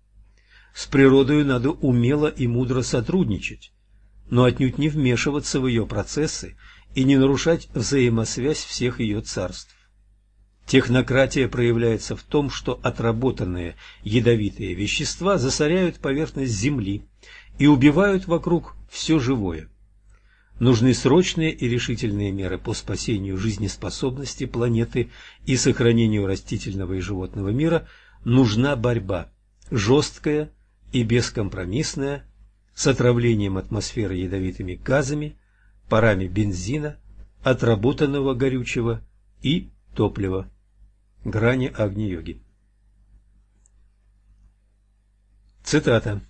С природой надо умело и мудро сотрудничать, но отнюдь не вмешиваться в ее процессы и не нарушать взаимосвязь всех ее царств. Технократия проявляется в том, что отработанные ядовитые вещества засоряют поверхность Земли и убивают вокруг все живое. Нужны срочные и решительные меры по спасению жизнеспособности планеты и сохранению растительного и животного мира. Нужна борьба, жесткая и бескомпромиссная, с отравлением атмосферы ядовитыми газами, парами бензина, отработанного горючего и топлива. Грани Агни-йоги. Цитата.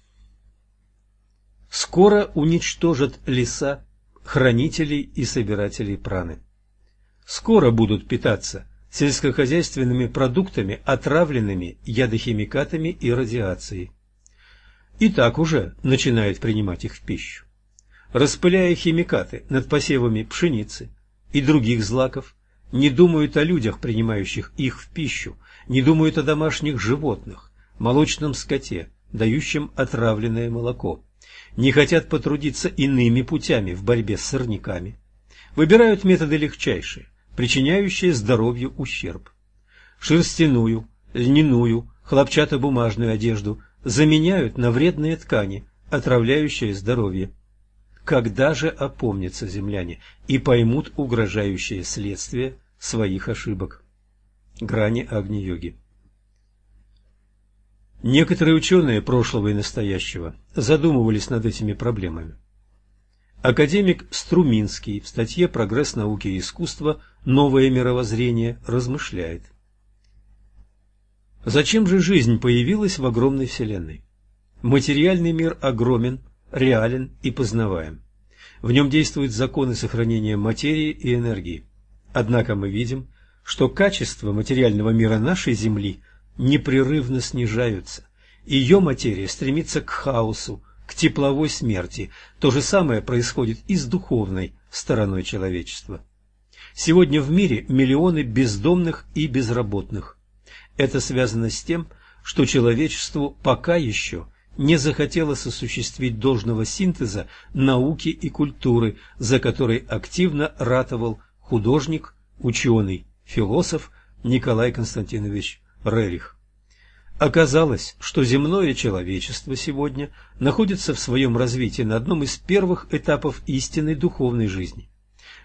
«Скоро уничтожат леса, хранителей и собирателей праны. Скоро будут питаться сельскохозяйственными продуктами, отравленными ядохимикатами и радиацией. И так уже начинают принимать их в пищу. Распыляя химикаты над посевами пшеницы и других злаков, не думают о людях, принимающих их в пищу, не думают о домашних животных, молочном скоте, дающем отравленное молоко, не хотят потрудиться иными путями в борьбе с сорняками, выбирают методы легчайшие, причиняющие здоровью ущерб. Шерстяную, льняную, хлопчатобумажную одежду заменяют на вредные ткани, отравляющие здоровье. Когда же опомнятся земляне и поймут угрожающие следствия своих ошибок. Грани Агни-йоги. Некоторые ученые прошлого и настоящего задумывались над этими проблемами. Академик Струминский в статье «Прогресс науки и искусства. Новое мировоззрение» размышляет. Зачем же жизнь появилась в огромной Вселенной? Материальный мир огромен, реален и познаваем. В нем действуют законы сохранения материи и энергии. Однако мы видим, что качество материального мира нашей Земли непрерывно снижаются. Ее материя стремится к хаосу, к тепловой смерти. То же самое происходит и с духовной стороной человечества. Сегодня в мире миллионы бездомных и безработных. Это связано с тем, что человечеству пока еще не захотелось осуществить должного синтеза науки и культуры, за который активно ратовал художник, ученый, философ Николай Константинович Рерих. Оказалось, что земное человечество сегодня находится в своем развитии на одном из первых этапов истинной духовной жизни.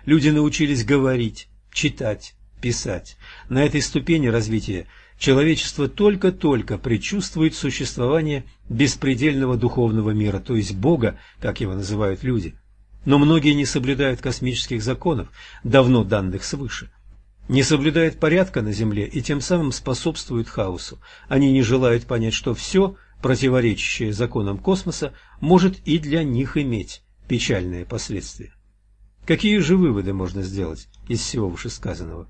Люди научились говорить, читать, писать. На этой ступени развития человечество только-только предчувствует существование беспредельного духовного мира, то есть Бога, как его называют люди – но многие не соблюдают космических законов, давно данных свыше. Не соблюдают порядка на Земле и тем самым способствуют хаосу. Они не желают понять, что все, противоречащее законам космоса, может и для них иметь печальные последствия. Какие же выводы можно сделать из всего вышесказанного?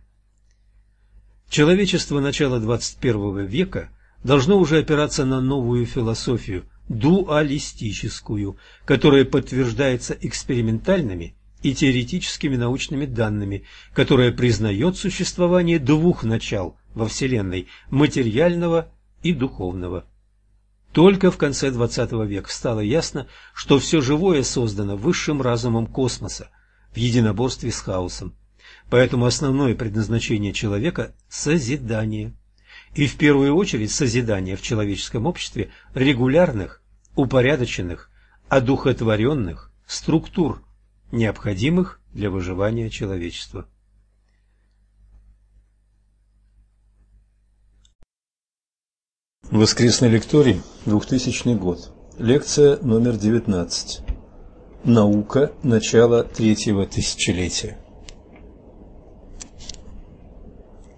Человечество начала 21 века должно уже опираться на новую философию – дуалистическую, которая подтверждается экспериментальными и теоретическими научными данными, которая признает существование двух начал во Вселенной – материального и духовного. Только в конце XX века стало ясно, что все живое создано высшим разумом космоса в единоборстве с хаосом. Поэтому основное предназначение человека – созидание и в первую очередь созидание в человеческом обществе регулярных, упорядоченных, одухотворенных структур, необходимых для выживания человечества. Воскресный лекторий, 2000 год. Лекция номер 19. Наука. Начало третьего тысячелетия.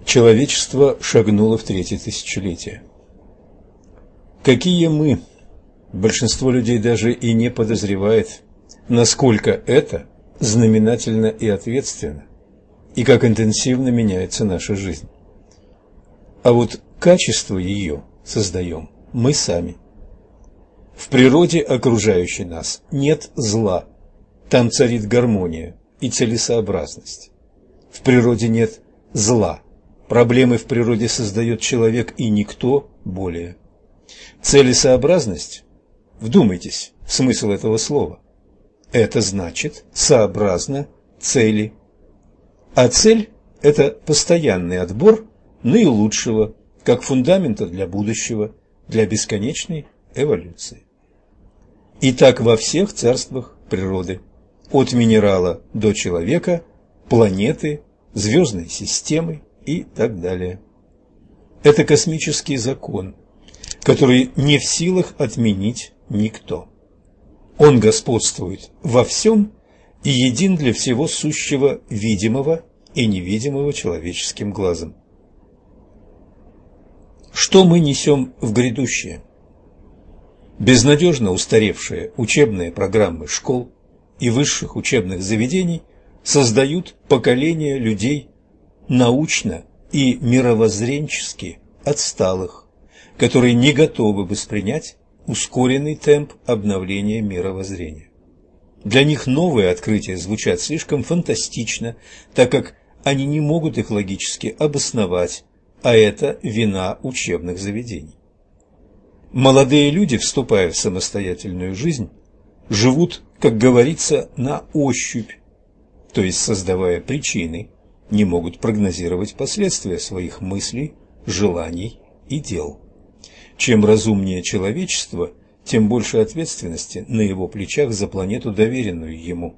Человечество шагнуло в третье тысячелетие. Какие мы? Большинство людей даже и не подозревает, насколько это знаменательно и ответственно, и как интенсивно меняется наша жизнь. А вот качество ее создаем мы сами. В природе окружающей нас нет зла, там царит гармония и целесообразность. В природе нет зла, проблемы в природе создает человек и никто более. Целесообразность, вдумайтесь в смысл этого слова, это значит сообразно цели. А цель – это постоянный отбор наилучшего, как фундамента для будущего, для бесконечной эволюции. И так во всех царствах природы, от минерала до человека, планеты, звездной системы и так далее. Это космический закон, который не в силах отменить никто. Он господствует во всем и един для всего сущего видимого и невидимого человеческим глазом. Что мы несем в грядущее? Безнадежно устаревшие учебные программы школ и высших учебных заведений создают поколение людей научно и мировоззренчески отсталых, которые не готовы воспринять ускоренный темп обновления мировоззрения. Для них новые открытия звучат слишком фантастично, так как они не могут их логически обосновать, а это вина учебных заведений. Молодые люди, вступая в самостоятельную жизнь, живут, как говорится, на ощупь, то есть создавая причины, не могут прогнозировать последствия своих мыслей, желаний и дел. Чем разумнее человечество, тем больше ответственности на его плечах за планету, доверенную ему.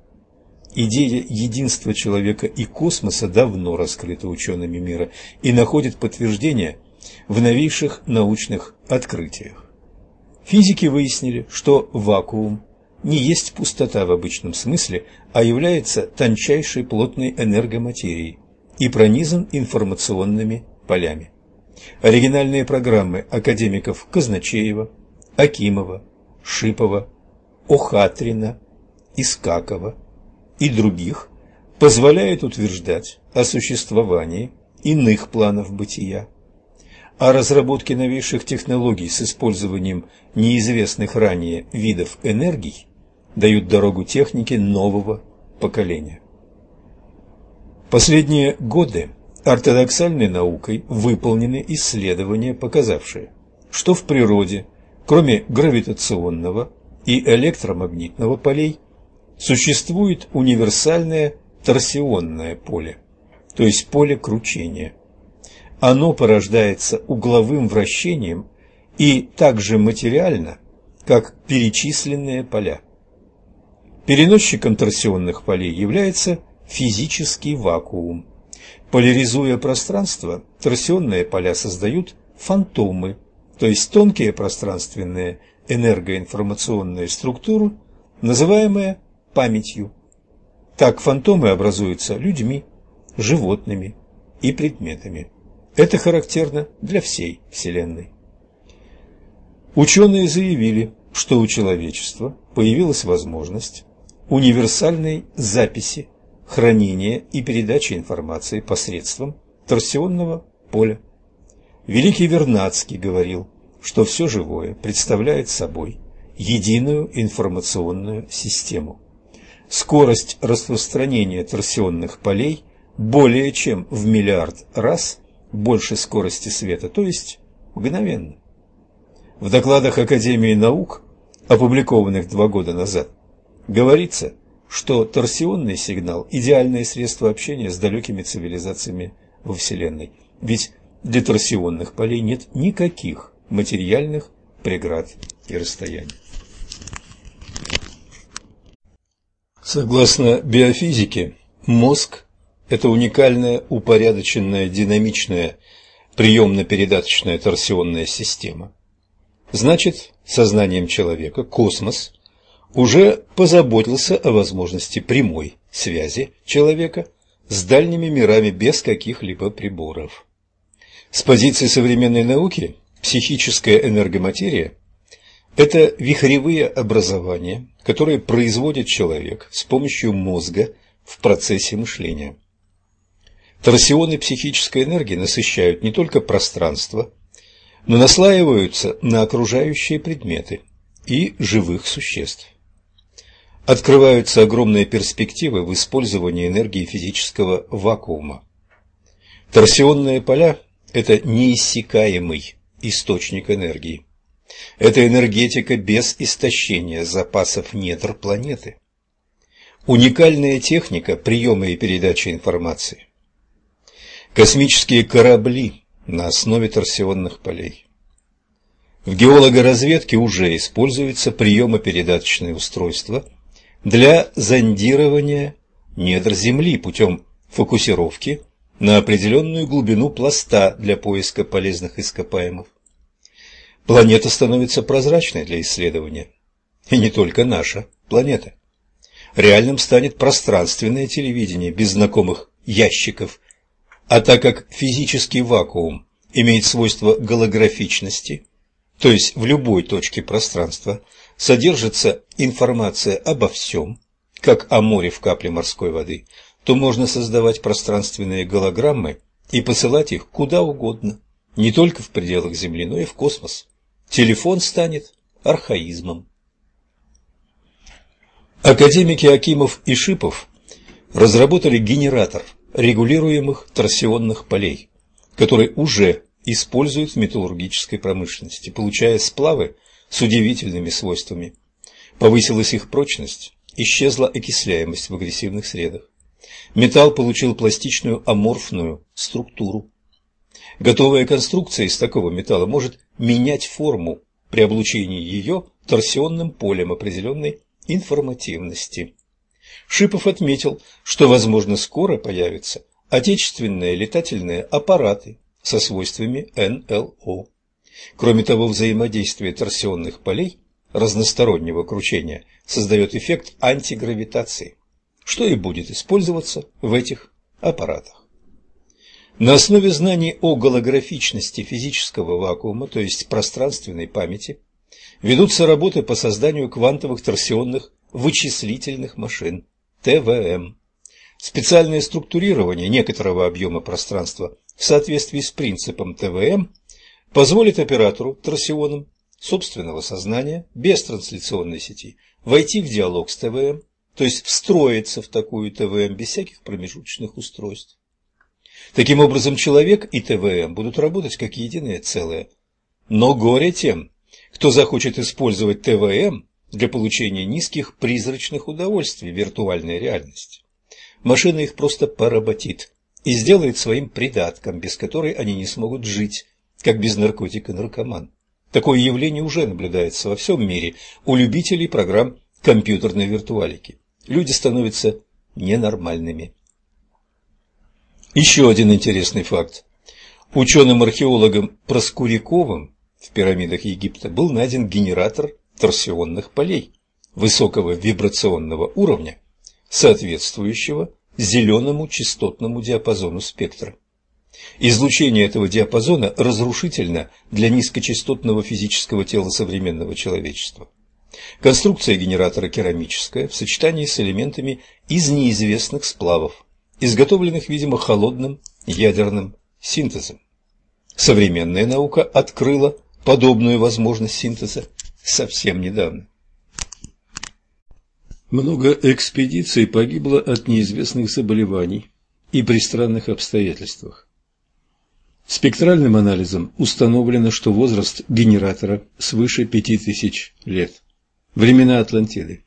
Идея единства человека и космоса давно раскрыта учеными мира и находит подтверждение в новейших научных открытиях. Физики выяснили, что вакуум не есть пустота в обычном смысле, а является тончайшей плотной энергоматерией и пронизан информационными полями. Оригинальные программы академиков Казначеева, Акимова, Шипова, Охатрина, Искакова и других позволяют утверждать о существовании иных планов бытия, а разработки новейших технологий с использованием неизвестных ранее видов энергий дают дорогу технике нового поколения. Последние годы ортодоксальной наукой выполнены исследования, показавшие, что в природе, кроме гравитационного и электромагнитного полей, существует универсальное торсионное поле, то есть поле кручения. Оно порождается угловым вращением и также материально, как перечисленные поля. Переносчиком торсионных полей является физический вакуум. Поляризуя пространство, торсионные поля создают фантомы, то есть тонкие пространственные энергоинформационные структуры, называемые памятью. Так фантомы образуются людьми, животными и предметами. Это характерно для всей Вселенной. Ученые заявили, что у человечества появилась возможность универсальной записи хранения и передачи информации посредством торсионного поля. Великий Вернадский говорил, что все живое представляет собой единую информационную систему. Скорость распространения торсионных полей более чем в миллиард раз больше скорости света, то есть мгновенно. В докладах Академии наук, опубликованных два года назад, говорится, что торсионный сигнал – идеальное средство общения с далекими цивилизациями во Вселенной. Ведь для торсионных полей нет никаких материальных преград и расстояний. Согласно биофизике, мозг – это уникальная, упорядоченная, динамичная приемно-передаточная торсионная система, Значит, сознанием человека космос уже позаботился о возможности прямой связи человека с дальними мирами без каких-либо приборов. С позиции современной науки психическая энергоматерия – это вихревые образования, которые производит человек с помощью мозга в процессе мышления. Торсионы психической энергии насыщают не только пространство, но наслаиваются на окружающие предметы и живых существ. Открываются огромные перспективы в использовании энергии физического вакуума. Торсионные поля – это неиссякаемый источник энергии. Это энергетика без истощения запасов недр планеты. Уникальная техника приема и передачи информации. Космические корабли на основе торсионных полей. В геологоразведке уже используются приемо-передаточные устройства для зондирования недр Земли путем фокусировки на определенную глубину пласта для поиска полезных ископаемых. Планета становится прозрачной для исследования. И не только наша планета. Реальным станет пространственное телевидение без знакомых ящиков – а так как физический вакуум имеет свойство голографичности, то есть в любой точке пространства содержится информация обо всем, как о море в капле морской воды, то можно создавать пространственные голограммы и посылать их куда угодно, не только в пределах Земли, но и в космос. Телефон станет архаизмом. Академики Акимов и Шипов разработали генератор – регулируемых торсионных полей, которые уже используют в металлургической промышленности, получая сплавы с удивительными свойствами. Повысилась их прочность, исчезла окисляемость в агрессивных средах. Металл получил пластичную аморфную структуру. Готовая конструкция из такого металла может менять форму при облучении ее торсионным полем определенной информативности. Шипов отметил, что, возможно, скоро появятся отечественные летательные аппараты со свойствами НЛО. Кроме того, взаимодействие торсионных полей разностороннего кручения создает эффект антигравитации, что и будет использоваться в этих аппаратах. На основе знаний о голографичности физического вакуума, то есть пространственной памяти, ведутся работы по созданию квантовых торсионных вычислительных машин, ТВМ. Специальное структурирование некоторого объема пространства в соответствии с принципом ТВМ позволит оператору торсионом собственного сознания без трансляционной сети войти в диалог с ТВМ, то есть встроиться в такую ТВМ без всяких промежуточных устройств. Таким образом, человек и ТВМ будут работать как единое целое. Но горе тем, кто захочет использовать ТВМ для получения низких призрачных удовольствий виртуальной реальности. Машина их просто поработит и сделает своим придатком, без которой они не смогут жить, как без наркотика наркоман. Такое явление уже наблюдается во всем мире у любителей программ компьютерной виртуалики. Люди становятся ненормальными. Еще один интересный факт. Ученым-археологом Проскуряковым в пирамидах Египта был найден генератор торсионных полей высокого вибрационного уровня, соответствующего зеленому частотному диапазону спектра. Излучение этого диапазона разрушительно для низкочастотного физического тела современного человечества. Конструкция генератора керамическая в сочетании с элементами из неизвестных сплавов, изготовленных, видимо, холодным ядерным синтезом. Современная наука открыла подобную возможность синтеза совсем недавно. Много экспедиций погибло от неизвестных заболеваний и при странных обстоятельствах. Спектральным анализом установлено, что возраст генератора свыше 5000 лет. Времена Атлантиды.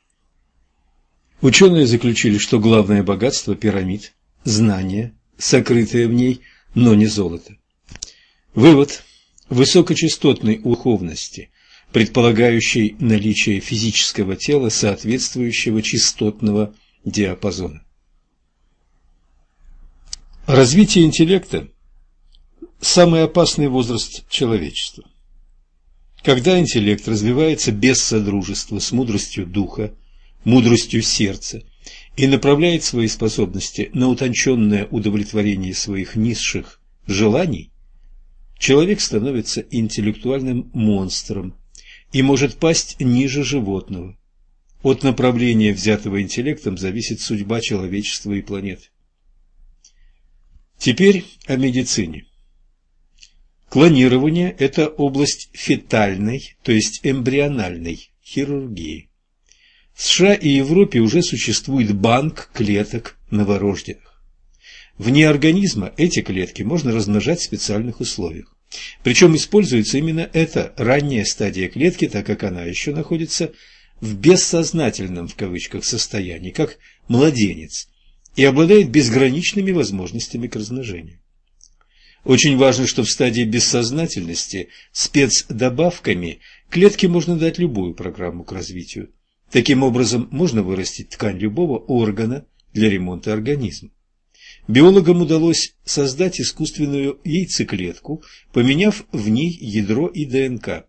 Ученые заключили, что главное богатство пирамид – знания, сокрытые в ней, но не золото. Вывод. Высокочастотной духовности предполагающей наличие физического тела, соответствующего частотного диапазона. Развитие интеллекта – самый опасный возраст человечества. Когда интеллект развивается без содружества с мудростью духа, мудростью сердца и направляет свои способности на утонченное удовлетворение своих низших желаний, человек становится интеллектуальным монстром и может пасть ниже животного. От направления, взятого интеллектом, зависит судьба человечества и планеты. Теперь о медицине. Клонирование – это область фетальной, то есть эмбриональной хирургии. В США и Европе уже существует банк клеток новорожденных. Вне организма эти клетки можно размножать в специальных условиях. Причем используется именно эта ранняя стадия клетки, так как она еще находится в бессознательном в кавычках состоянии, как младенец, и обладает безграничными возможностями к размножению. Очень важно, что в стадии бессознательности спецдобавками клетке можно дать любую программу к развитию. Таким образом, можно вырастить ткань любого органа для ремонта организма. Биологам удалось создать искусственную яйцеклетку, поменяв в ней ядро и ДНК.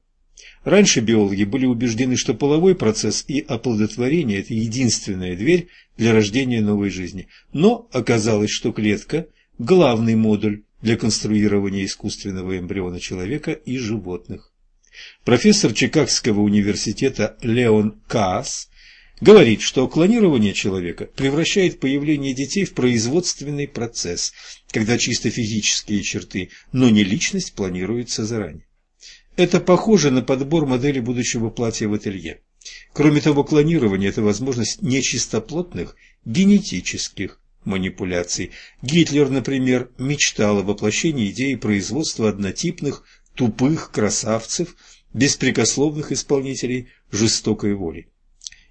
Раньше биологи были убеждены, что половой процесс и оплодотворение – это единственная дверь для рождения новой жизни. Но оказалось, что клетка – главный модуль для конструирования искусственного эмбриона человека и животных. Профессор Чикагского университета Леон Каас говорит, что клонирование человека превращает появление детей в производственный процесс, когда чисто физические черты, но не личность планируются заранее. Это похоже на подбор модели будущего платья в ателье. Кроме того, клонирование – это возможность нечистоплотных генетических манипуляций. Гитлер, например, мечтал о воплощении идеи производства однотипных, тупых красавцев, беспрекословных исполнителей жестокой воли.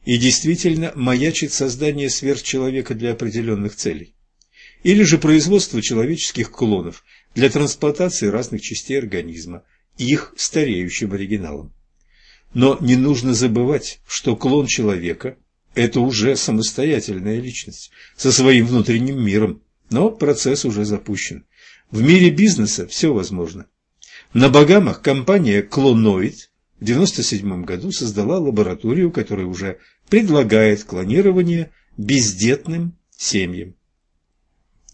И действительно маячит создание сверхчеловека для определенных целей. Или же производство человеческих клонов для трансплантации разных частей организма – их стареющим оригиналом. Но не нужно забывать, что клон человека – это уже самостоятельная личность со своим внутренним миром, но процесс уже запущен. В мире бизнеса все возможно. На Багамах компания Clonoid в 1997 году создала лабораторию, которая уже предлагает клонирование бездетным семьям.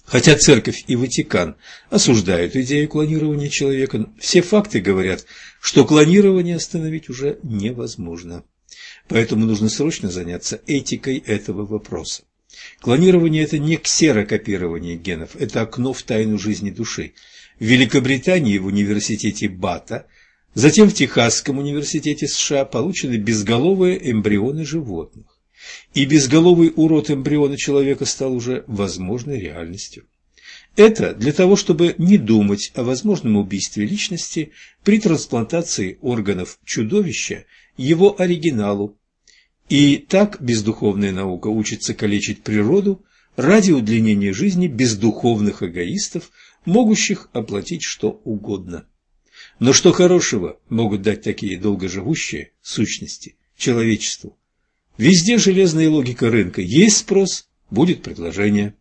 Хотя Церковь и Ватикан осуждают идею клонирования человека, все факты говорят, что клонирование остановить уже невозможно. Поэтому нужно срочно заняться этикой этого вопроса. Клонирование – это не ксерокопирование генов, это окно в тайну жизни души. В Великобритании в университете Бата, затем в Техасском университете США получены безголовые эмбрионы животных и безголовый урод эмбриона человека стал уже возможной реальностью. Это для того, чтобы не думать о возможном убийстве личности при трансплантации органов чудовища его оригиналу. И так бездуховная наука учится калечить природу ради удлинения жизни бездуховных эгоистов, могущих оплатить что угодно. Но что хорошего могут дать такие долгоживущие сущности человечеству? Везде железная логика рынка. Есть спрос, будет предложение.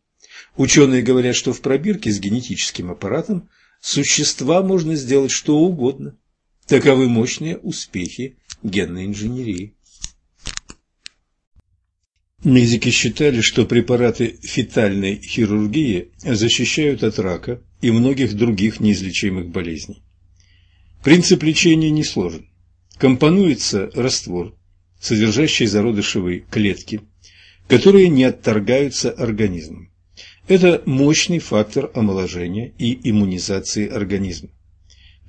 Ученые говорят, что в пробирке с генетическим аппаратом существа можно сделать что угодно. Таковы мощные успехи генной инженерии. Медики считали, что препараты фетальной хирургии защищают от рака и многих других неизлечимых болезней. Принцип лечения не сложен. Компонуется раствор, содержащие зародышевые клетки, которые не отторгаются организмом. Это мощный фактор омоложения и иммунизации организма.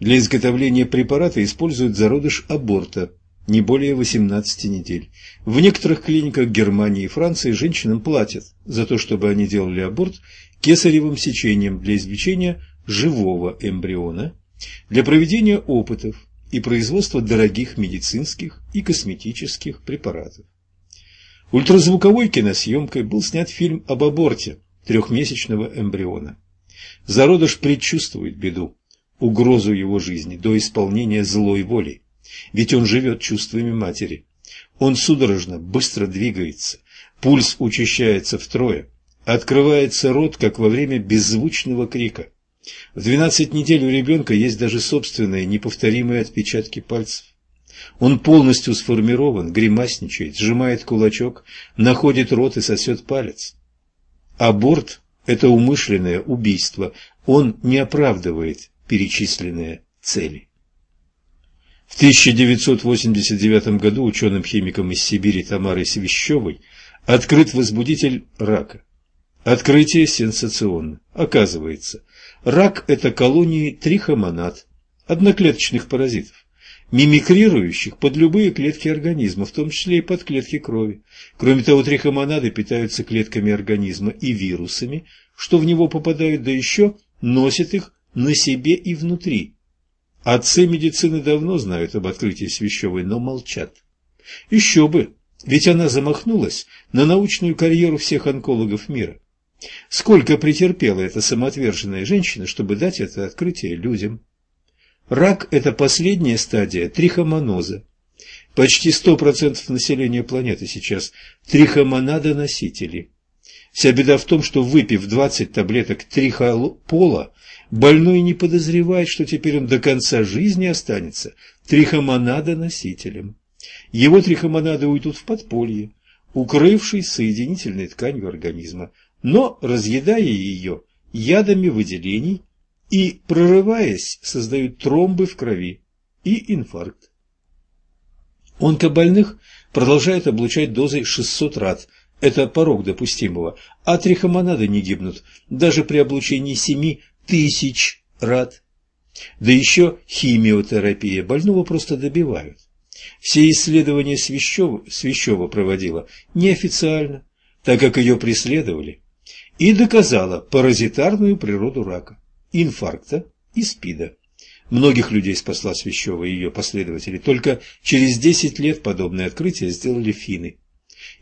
Для изготовления препарата используют зародыш аборта не более 18 недель. В некоторых клиниках Германии и Франции женщинам платят за то, чтобы они делали аборт кесаревым сечением для извлечения живого эмбриона, для проведения опытов и производства дорогих медицинских и косметических препаратов. Ультразвуковой киносъемкой был снят фильм об аборте трехмесячного эмбриона. Зародыш предчувствует беду, угрозу его жизни до исполнения злой воли, ведь он живет чувствами матери. Он судорожно, быстро двигается, пульс учащается втрое, открывается рот, как во время беззвучного крика. В 12 недель у ребенка есть даже собственные неповторимые отпечатки пальцев. Он полностью сформирован, гримасничает, сжимает кулачок, находит рот и сосет палец. Аборт – это умышленное убийство, он не оправдывает перечисленные цели. В 1989 году ученым-химиком из Сибири Тамарой Свящевой открыт возбудитель рака. Открытие сенсационно. Оказывается, рак – это колонии трихомонад, одноклеточных паразитов, мимикрирующих под любые клетки организма, в том числе и под клетки крови. Кроме того, трихомонады питаются клетками организма и вирусами, что в него попадают, да еще носят их на себе и внутри. Отцы медицины давно знают об открытии Свящевой, но молчат. Еще бы, ведь она замахнулась на научную карьеру всех онкологов мира. Сколько претерпела эта самоотверженная женщина, чтобы дать это открытие людям? Рак – это последняя стадия трихомоноза. Почти 100% населения планеты сейчас трихомонадоносители. Вся беда в том, что выпив 20 таблеток трихопола, больной не подозревает, что теперь он до конца жизни останется трихомонадоносителем. Его трихомонады уйдут в подполье, укрывшись соединительной тканью организма, но разъедая ее ядами выделений и, прорываясь, создают тромбы в крови и инфаркт. Онкобольных продолжают облучать дозой 600 рад, это порог допустимого, а трихомонады не гибнут даже при облучении 7 тысяч рад. Да еще химиотерапия, больного просто добивают. Все исследования Свящева, Свящева проводила неофициально, так как ее преследовали и доказала паразитарную природу рака, инфаркта и СПИДа. Многих людей спасла Свящева и ее последователи. Только через 10 лет подобное открытие сделали финны.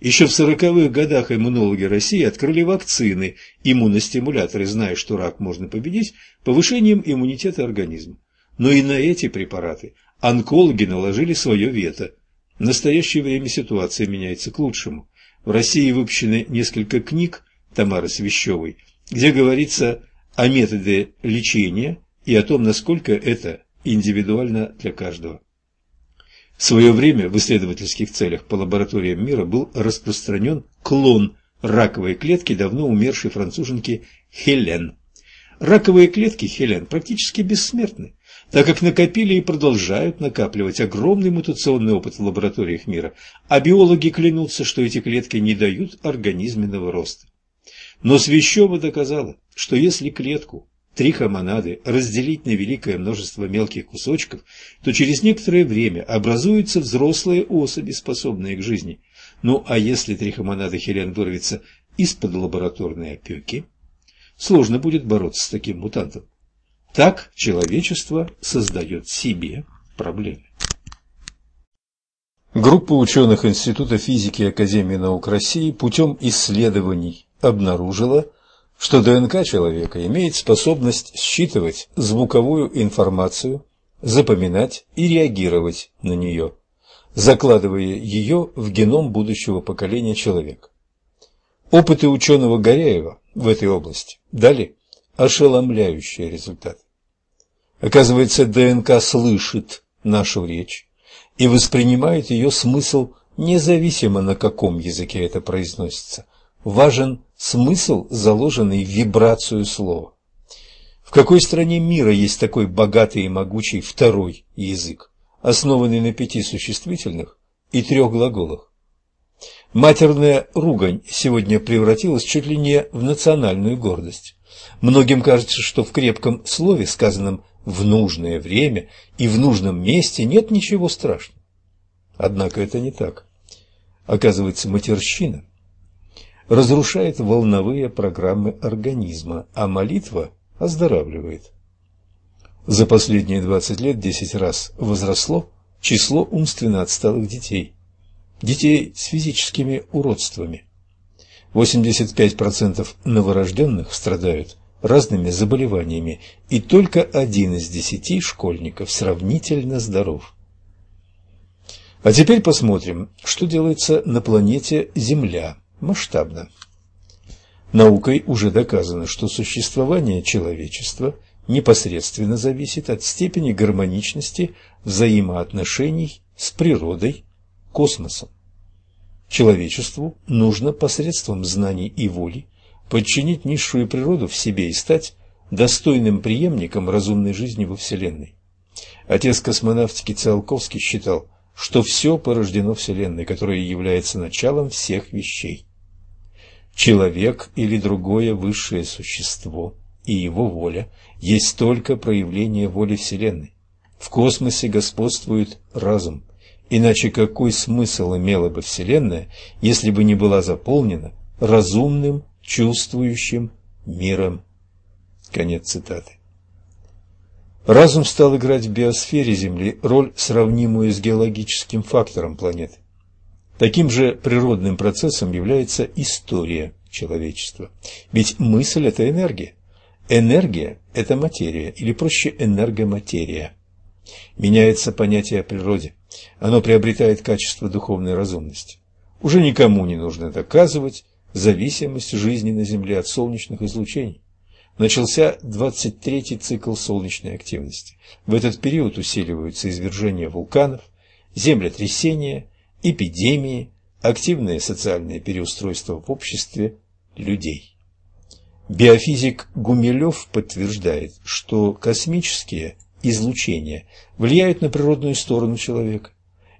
Еще в сороковых годах иммунологи России открыли вакцины, иммуностимуляторы, зная, что рак можно победить, повышением иммунитета организма. Но и на эти препараты онкологи наложили свое вето. В настоящее время ситуация меняется к лучшему. В России выпущены несколько книг Тамары Свящевой, где говорится о методе лечения и о том, насколько это индивидуально для каждого. В свое время в исследовательских целях по лабораториям мира был распространен клон раковой клетки давно умершей француженки Хелен. Раковые клетки Хелен практически бессмертны, так как накопили и продолжают накапливать огромный мутационный опыт в лабораториях мира, а биологи клянутся, что эти клетки не дают организменного роста. Но Свящева доказала, что если клетку трихомонады разделить на великое множество мелких кусочков, то через некоторое время образуются взрослые особи, способные к жизни. Ну а если трихомонада Хелен вырвется из-под лабораторной опеки, сложно будет бороться с таким мутантом. Так человечество создает себе проблемы. Группа ученых Института физики Академии наук России путем исследований обнаружила, что ДНК человека имеет способность считывать звуковую информацию, запоминать и реагировать на нее, закладывая ее в геном будущего поколения человека. Опыты ученого Горяева в этой области дали ошеломляющие результаты. Оказывается, ДНК слышит нашу речь и воспринимает ее смысл независимо на каком языке это произносится – важен смысл, заложенный в вибрацию слова. В какой стране мира есть такой богатый и могучий второй язык, основанный на пяти существительных и трех глаголах? Матерная ругань сегодня превратилась чуть ли не в национальную гордость. Многим кажется, что в крепком слове, сказанном в нужное время и в нужном месте, нет ничего страшного. Однако это не так. Оказывается, матерщина разрушает волновые программы организма, а молитва оздоравливает. За последние 20 лет 10 раз возросло число умственно отсталых детей, детей с физическими уродствами. 85% новорожденных страдают разными заболеваниями, и только один из десяти школьников сравнительно здоров. А теперь посмотрим, что делается на планете Земля масштабно. Наукой уже доказано, что существование человечества непосредственно зависит от степени гармоничности взаимоотношений с природой, космосом. Человечеству нужно посредством знаний и воли подчинить низшую природу в себе и стать достойным преемником разумной жизни во Вселенной. Отец космонавтики Циолковский считал, что все порождено Вселенной, которая является началом всех вещей. Человек или другое высшее существо и его воля есть только проявление воли Вселенной. В космосе господствует разум, иначе какой смысл имела бы Вселенная, если бы не была заполнена разумным, чувствующим миром? Конец цитаты. Разум стал играть в биосфере Земли роль, сравнимую с геологическим фактором планеты. Таким же природным процессом является история человечества. Ведь мысль – это энергия. Энергия – это материя, или проще энергоматерия. Меняется понятие о природе. Оно приобретает качество духовной разумности. Уже никому не нужно доказывать зависимость жизни на Земле от солнечных излучений. Начался 23-й цикл солнечной активности. В этот период усиливаются извержения вулканов, землетрясения, эпидемии, активное социальное переустройство в обществе людей. Биофизик Гумилев подтверждает, что космические излучения влияют на природную сторону человека,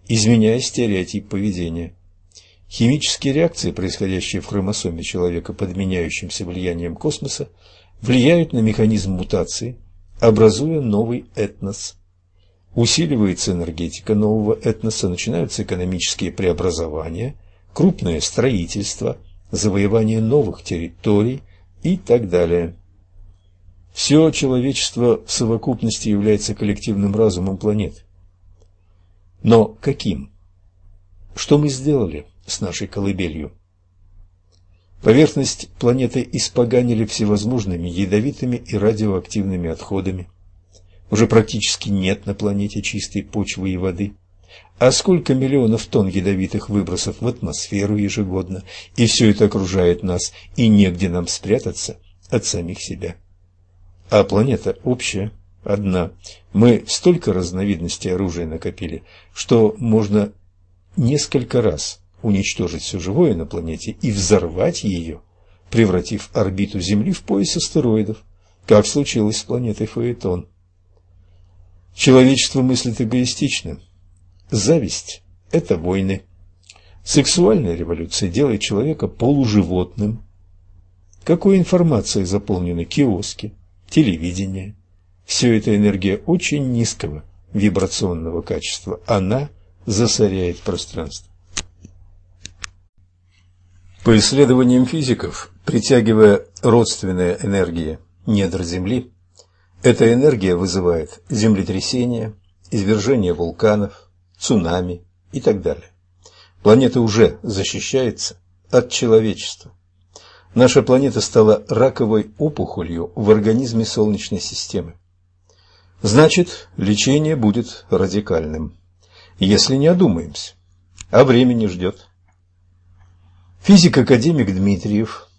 изменяя стереотип поведения. Химические реакции, происходящие в хромосоме человека под меняющимся влиянием космоса, влияют на механизм мутации, образуя новый этнос. Усиливается энергетика нового этноса, начинаются экономические преобразования, крупное строительство, завоевание новых территорий и так далее. Все человечество в совокупности является коллективным разумом планеты. Но каким? Что мы сделали с нашей колыбелью? Поверхность планеты испоганили всевозможными ядовитыми и радиоактивными отходами. Уже практически нет на планете чистой почвы и воды. А сколько миллионов тонн ядовитых выбросов в атмосферу ежегодно, и все это окружает нас, и негде нам спрятаться от самих себя. А планета общая, одна. Мы столько разновидностей оружия накопили, что можно несколько раз уничтожить все живое на планете и взорвать ее, превратив орбиту Земли в пояс астероидов, как случилось с планетой Фаэтон. Человечество мыслит эгоистично. Зависть – это войны. Сексуальная революция делает человека полуживотным. Какой информацией заполнены киоски, телевидение? Все это энергия очень низкого вибрационного качества. Она засоряет пространство. По исследованиям физиков, притягивая родственные энергии недр Земли, эта энергия вызывает землетрясения, извержения вулканов, цунами и так далее. Планета уже защищается от человечества. Наша планета стала раковой опухолью в организме Солнечной системы. Значит, лечение будет радикальным, если не одумаемся, а времени ждет. Физик-академик Дмитриев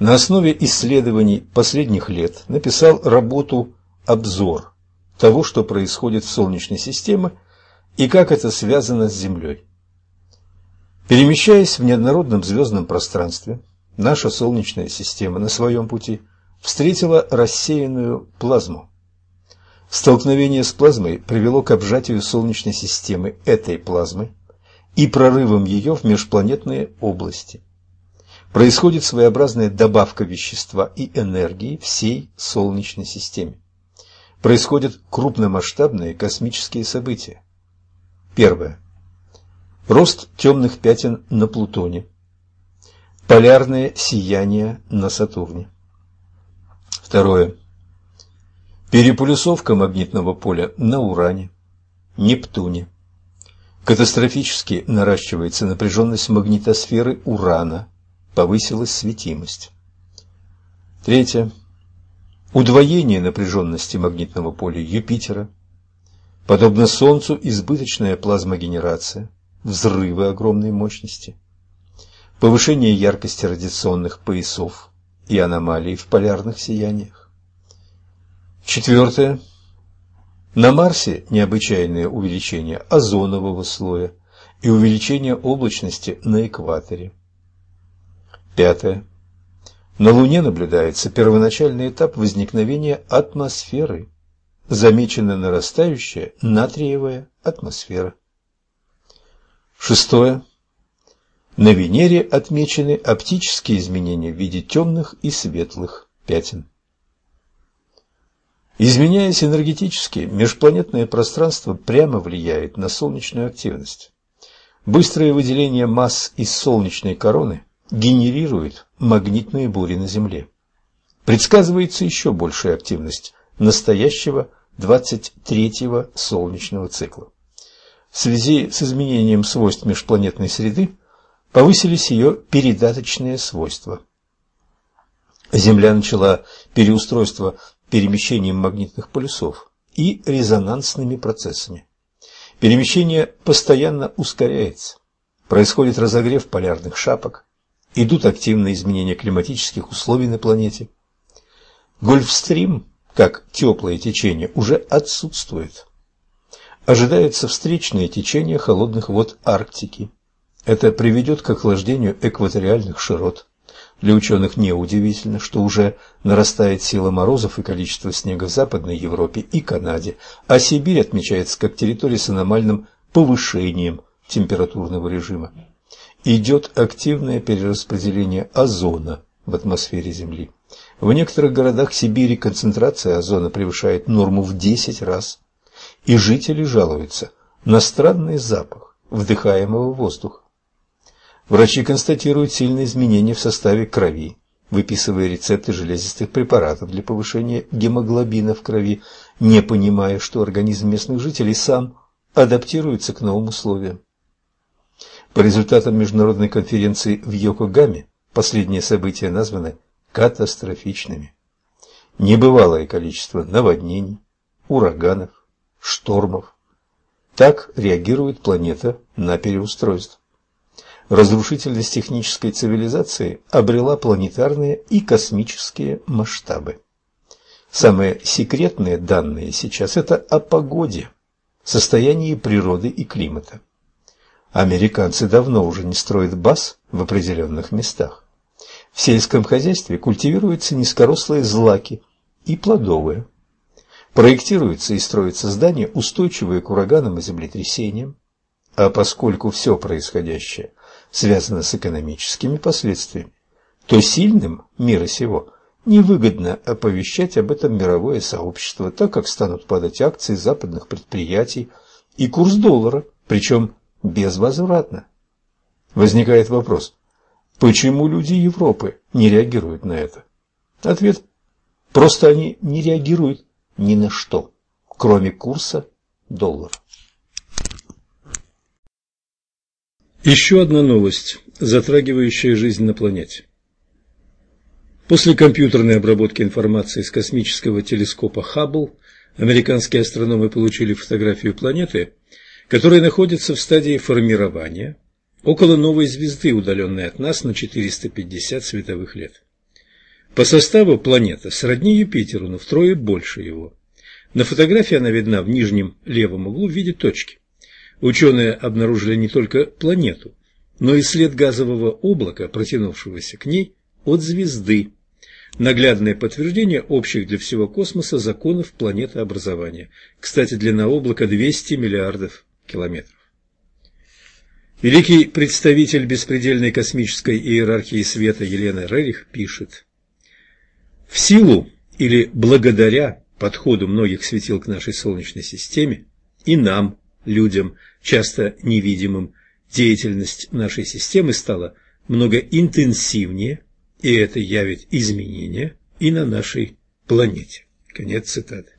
на основе исследований последних лет написал работу «Обзор» того, что происходит в Солнечной системе и как это связано с Землей. Перемещаясь в неоднородном звездном пространстве, наша Солнечная система на своем пути встретила рассеянную плазму. Столкновение с плазмой привело к обжатию Солнечной системы этой плазмой, и прорывом ее в межпланетные области. Происходит своеобразная добавка вещества и энергии всей Солнечной системе. Происходят крупномасштабные космические события. Первое. Рост темных пятен на Плутоне. Полярное сияние на Сатурне. Второе. Переполюсовка магнитного поля на Уране, Нептуне, Катастрофически наращивается напряженность магнитосферы Урана, повысилась светимость. Третье. Удвоение напряженности магнитного поля Юпитера. Подобно Солнцу избыточная плазмогенерация, взрывы огромной мощности. Повышение яркости радиационных поясов и аномалий в полярных сияниях. Четвертое. На Марсе необычайное увеличение озонового слоя и увеличение облачности на экваторе. Пятое. На Луне наблюдается первоначальный этап возникновения атмосферы. Замечена нарастающая натриевая атмосфера. Шестое. На Венере отмечены оптические изменения в виде темных и светлых пятен. Изменяясь энергетически, межпланетное пространство прямо влияет на солнечную активность. Быстрое выделение масс из солнечной короны генерирует магнитные бури на Земле. Предсказывается еще большая активность настоящего 23-го солнечного цикла. В связи с изменением свойств межпланетной среды повысились ее передаточные свойства. Земля начала переустройство перемещением магнитных полюсов и резонансными процессами. Перемещение постоянно ускоряется. Происходит разогрев полярных шапок, идут активные изменения климатических условий на планете. Гольфстрим, как теплое течение, уже отсутствует. Ожидается встречное течение холодных вод Арктики. Это приведет к охлаждению экваториальных широт. Для ученых неудивительно, что уже нарастает сила морозов и количество снега в Западной Европе и Канаде, а Сибирь отмечается как территория с аномальным повышением температурного режима. Идет активное перераспределение озона в атмосфере Земли. В некоторых городах Сибири концентрация озона превышает норму в 10 раз, и жители жалуются на странный запах вдыхаемого воздуха. Врачи констатируют сильные изменения в составе крови, выписывая рецепты железистых препаратов для повышения гемоглобина в крови, не понимая, что организм местных жителей сам адаптируется к новым условиям. По результатам международной конференции в Йокогаме последние события названы катастрофичными. Небывалое количество наводнений, ураганов, штормов. Так реагирует планета на переустройство разрушительность технической цивилизации обрела планетарные и космические масштабы. Самые секретные данные сейчас – это о погоде, состоянии природы и климата. Американцы давно уже не строят баз в определенных местах. В сельском хозяйстве культивируются низкорослые злаки и плодовые. Проектируются и строятся здания, устойчивые к ураганам и землетрясениям. А поскольку все происходящее связано с экономическими последствиями, то сильным мира сего невыгодно оповещать об этом мировое сообщество, так как станут падать акции западных предприятий и курс доллара, причем безвозвратно. Возникает вопрос, почему люди Европы не реагируют на это? Ответ – просто они не реагируют ни на что, кроме курса доллара. Еще одна новость, затрагивающая жизнь на планете. После компьютерной обработки информации с космического телескопа Хаббл американские астрономы получили фотографию планеты, которая находится в стадии формирования около новой звезды, удаленной от нас на 450 световых лет. По составу планета сродни Юпитеру, но втрое больше его. На фотографии она видна в нижнем левом углу в виде точки. Ученые обнаружили не только планету, но и след газового облака, протянувшегося к ней от звезды. Наглядное подтверждение общих для всего космоса законов планетообразования. Кстати, длина облака 200 миллиардов километров. Великий представитель беспредельной космической иерархии света Елена Рерих пишет «В силу или благодаря подходу многих светил к нашей Солнечной системе и нам, людям, часто невидимым, деятельность нашей системы стала много интенсивнее, и это явит изменения и на нашей планете. Конец цитаты.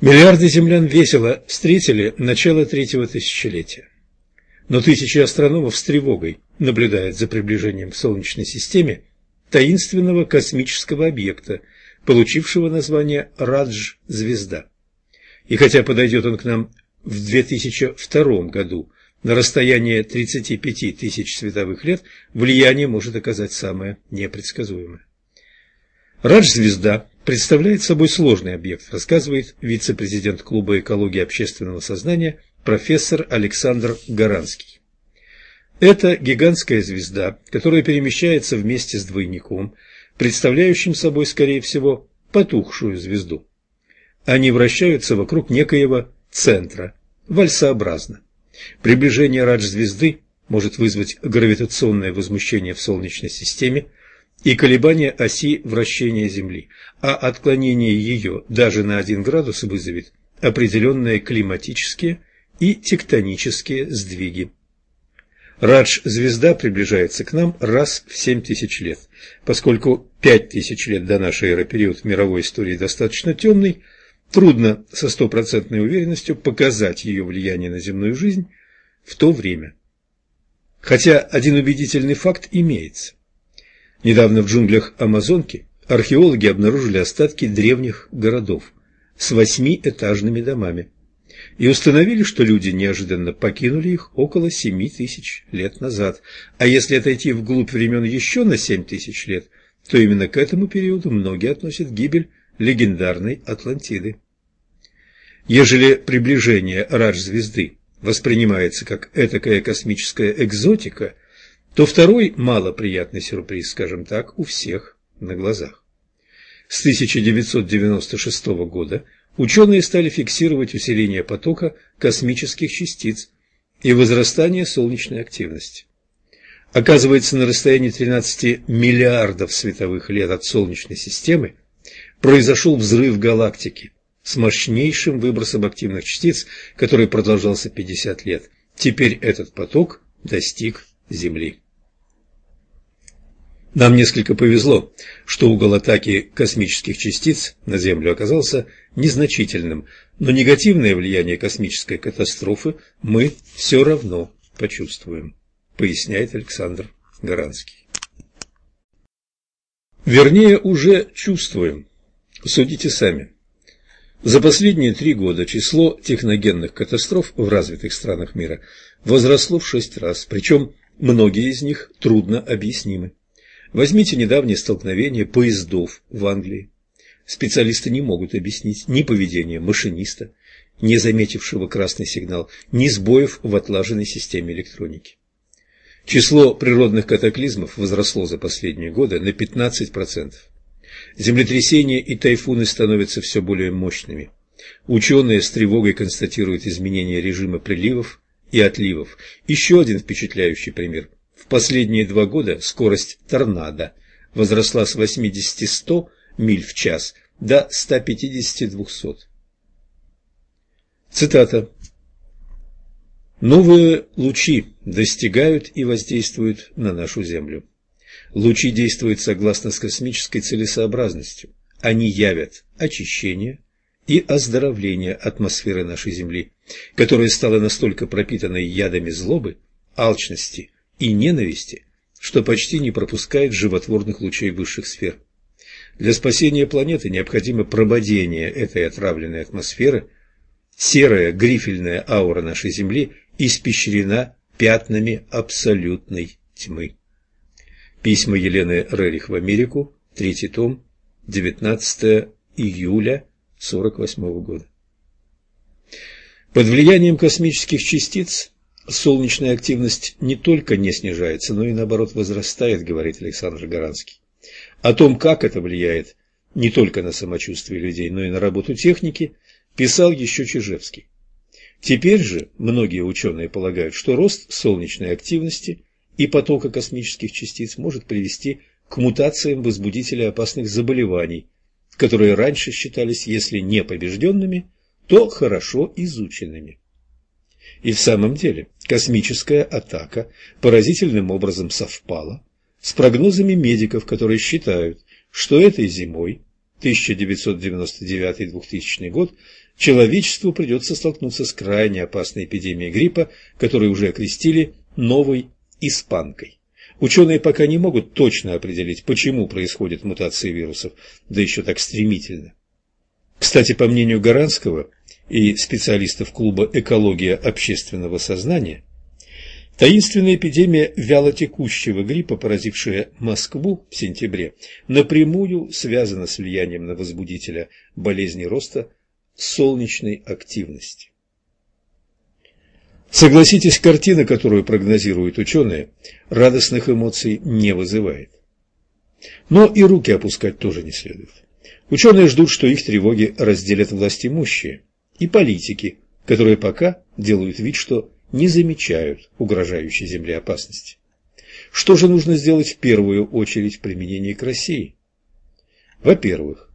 Миллиарды землян весело встретили начало третьего тысячелетия. Но тысячи астрономов с тревогой наблюдают за приближением к Солнечной системе таинственного космического объекта, получившего название Радж-звезда. И хотя подойдет он к нам в 2002 году на расстояние 35 тысяч световых лет, влияние может оказать самое непредсказуемое. Радж-звезда представляет собой сложный объект, рассказывает вице-президент Клуба экологии общественного сознания профессор Александр Гаранский. Это гигантская звезда, которая перемещается вместе с двойником, представляющим собой, скорее всего, потухшую звезду. Они вращаются вокруг некоего центра, вальсообразно. Приближение радж-звезды может вызвать гравитационное возмущение в Солнечной системе и колебания оси вращения Земли, а отклонение ее даже на 1 градус вызовет определенные климатические и тектонические сдвиги. Радж-звезда приближается к нам раз в 7 тысяч лет. Поскольку 5 тысяч лет до нашей эры период в мировой истории достаточно темный, трудно со стопроцентной уверенностью показать ее влияние на земную жизнь в то время. Хотя один убедительный факт имеется. Недавно в джунглях Амазонки археологи обнаружили остатки древних городов с восьмиэтажными домами и установили, что люди неожиданно покинули их около семи тысяч лет назад. А если отойти вглубь времен еще на семь тысяч лет, то именно к этому периоду многие относят гибель легендарной Атлантиды. Ежели приближение радж-звезды воспринимается как этакая космическая экзотика, то второй малоприятный сюрприз, скажем так, у всех на глазах. С 1996 года ученые стали фиксировать усиление потока космических частиц и возрастание солнечной активности. Оказывается, на расстоянии 13 миллиардов световых лет от Солнечной системы произошел взрыв галактики с мощнейшим выбросом активных частиц, который продолжался 50 лет. Теперь этот поток достиг Земли. Нам несколько повезло, что угол атаки космических частиц на Землю оказался незначительным, но негативное влияние космической катастрофы мы все равно почувствуем, поясняет Александр Гаранский. Вернее, уже чувствуем. Судите сами. За последние три года число техногенных катастроф в развитых странах мира возросло в шесть раз, причем многие из них трудно объяснимы. Возьмите недавнее столкновение поездов в Англии. Специалисты не могут объяснить ни поведение машиниста, не заметившего красный сигнал, ни сбоев в отлаженной системе электроники. Число природных катаклизмов возросло за последние годы на 15%. Землетрясения и тайфуны становятся все более мощными. Ученые с тревогой констатируют изменения режима приливов и отливов. Еще один впечатляющий пример – в последние два года скорость торнадо возросла с 80-100 миль в час до 150-200. Цитата. Новые лучи достигают и воздействуют на нашу Землю. Лучи действуют согласно с космической целесообразностью. Они явят очищение и оздоровление атмосферы нашей Земли, которая стала настолько пропитанной ядами злобы, алчности и ненависти, что почти не пропускает животворных лучей высших сфер. Для спасения планеты необходимо прободение этой отравленной атмосферы. Серая грифельная аура нашей Земли испещрена пятнами абсолютной тьмы. Письма Елены Рерих в Америку, третий том, 19 июля 1948 года. Под влиянием космических частиц солнечная активность не только не снижается, но и наоборот возрастает, говорит Александр Горанский. О том, как это влияет не только на самочувствие людей, но и на работу техники, писал еще Чижевский. Теперь же многие ученые полагают, что рост солнечной активности и потока космических частиц может привести к мутациям возбудителей опасных заболеваний, которые раньше считались, если не побежденными, то хорошо изученными. И в самом деле космическая атака поразительным образом совпала с прогнозами медиков, которые считают, что этой зимой 1999-2000 год человечеству придется столкнуться с крайне опасной эпидемией гриппа, которую уже окрестили новой испанкой. Ученые пока не могут точно определить, почему происходят мутации вирусов, да еще так стремительно. Кстати, по мнению Гаранского и специалистов клуба «Экология общественного сознания», Таинственная эпидемия вялотекущего гриппа, поразившая Москву в сентябре, напрямую связана с влиянием на возбудителя болезни роста солнечной активности. Согласитесь, картина, которую прогнозируют ученые, радостных эмоций не вызывает. Но и руки опускать тоже не следует. Ученые ждут, что их тревоги разделят власть имущие и политики, которые пока делают вид, что не замечают угрожающей Земле опасности. Что же нужно сделать в первую очередь в применении к России? Во-первых,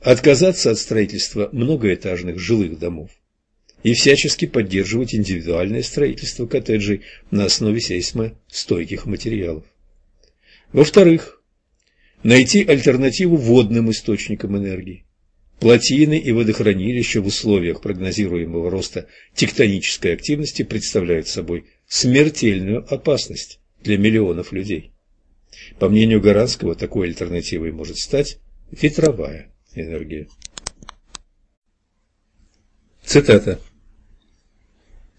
отказаться от строительства многоэтажных жилых домов и всячески поддерживать индивидуальное строительство коттеджей на основе сейсмостойких материалов. Во-вторых, найти альтернативу водным источникам энергии. Плотины и водохранилища в условиях прогнозируемого роста тектонической активности представляют собой смертельную опасность для миллионов людей. По мнению Гаранского, такой альтернативой может стать ветровая энергия. Цитата.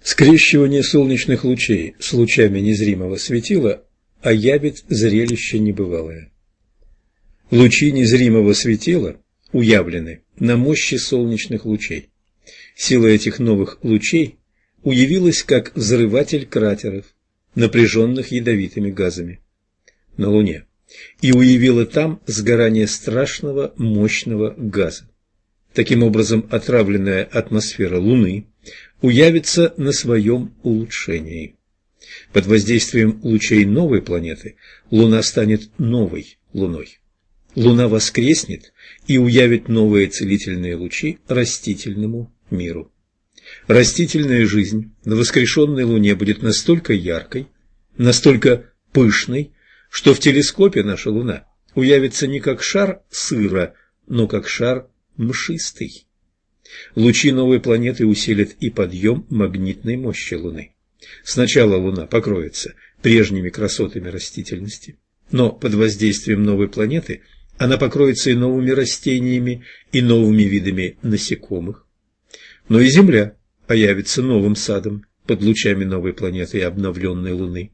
Скрещивание солнечных лучей с лучами незримого светила оявит зрелище небывалое. Лучи незримого светила уявлены на мощи солнечных лучей. Сила этих новых лучей уявилась как взрыватель кратеров, напряженных ядовитыми газами на Луне, и уявила там сгорание страшного мощного газа. Таким образом, отравленная атмосфера Луны уявится на своем улучшении. Под воздействием лучей новой планеты Луна станет новой Луной. Луна воскреснет и уявит новые целительные лучи растительному миру. Растительная жизнь на воскрешенной Луне будет настолько яркой, настолько пышной, что в телескопе наша Луна уявится не как шар сыра, но как шар мшистый. Лучи новой планеты усилят и подъем магнитной мощи Луны. Сначала Луна покроется прежними красотами растительности, но под воздействием новой планеты – она покроется и новыми растениями, и новыми видами насекомых. Но и Земля появится новым садом под лучами новой планеты и обновленной Луны.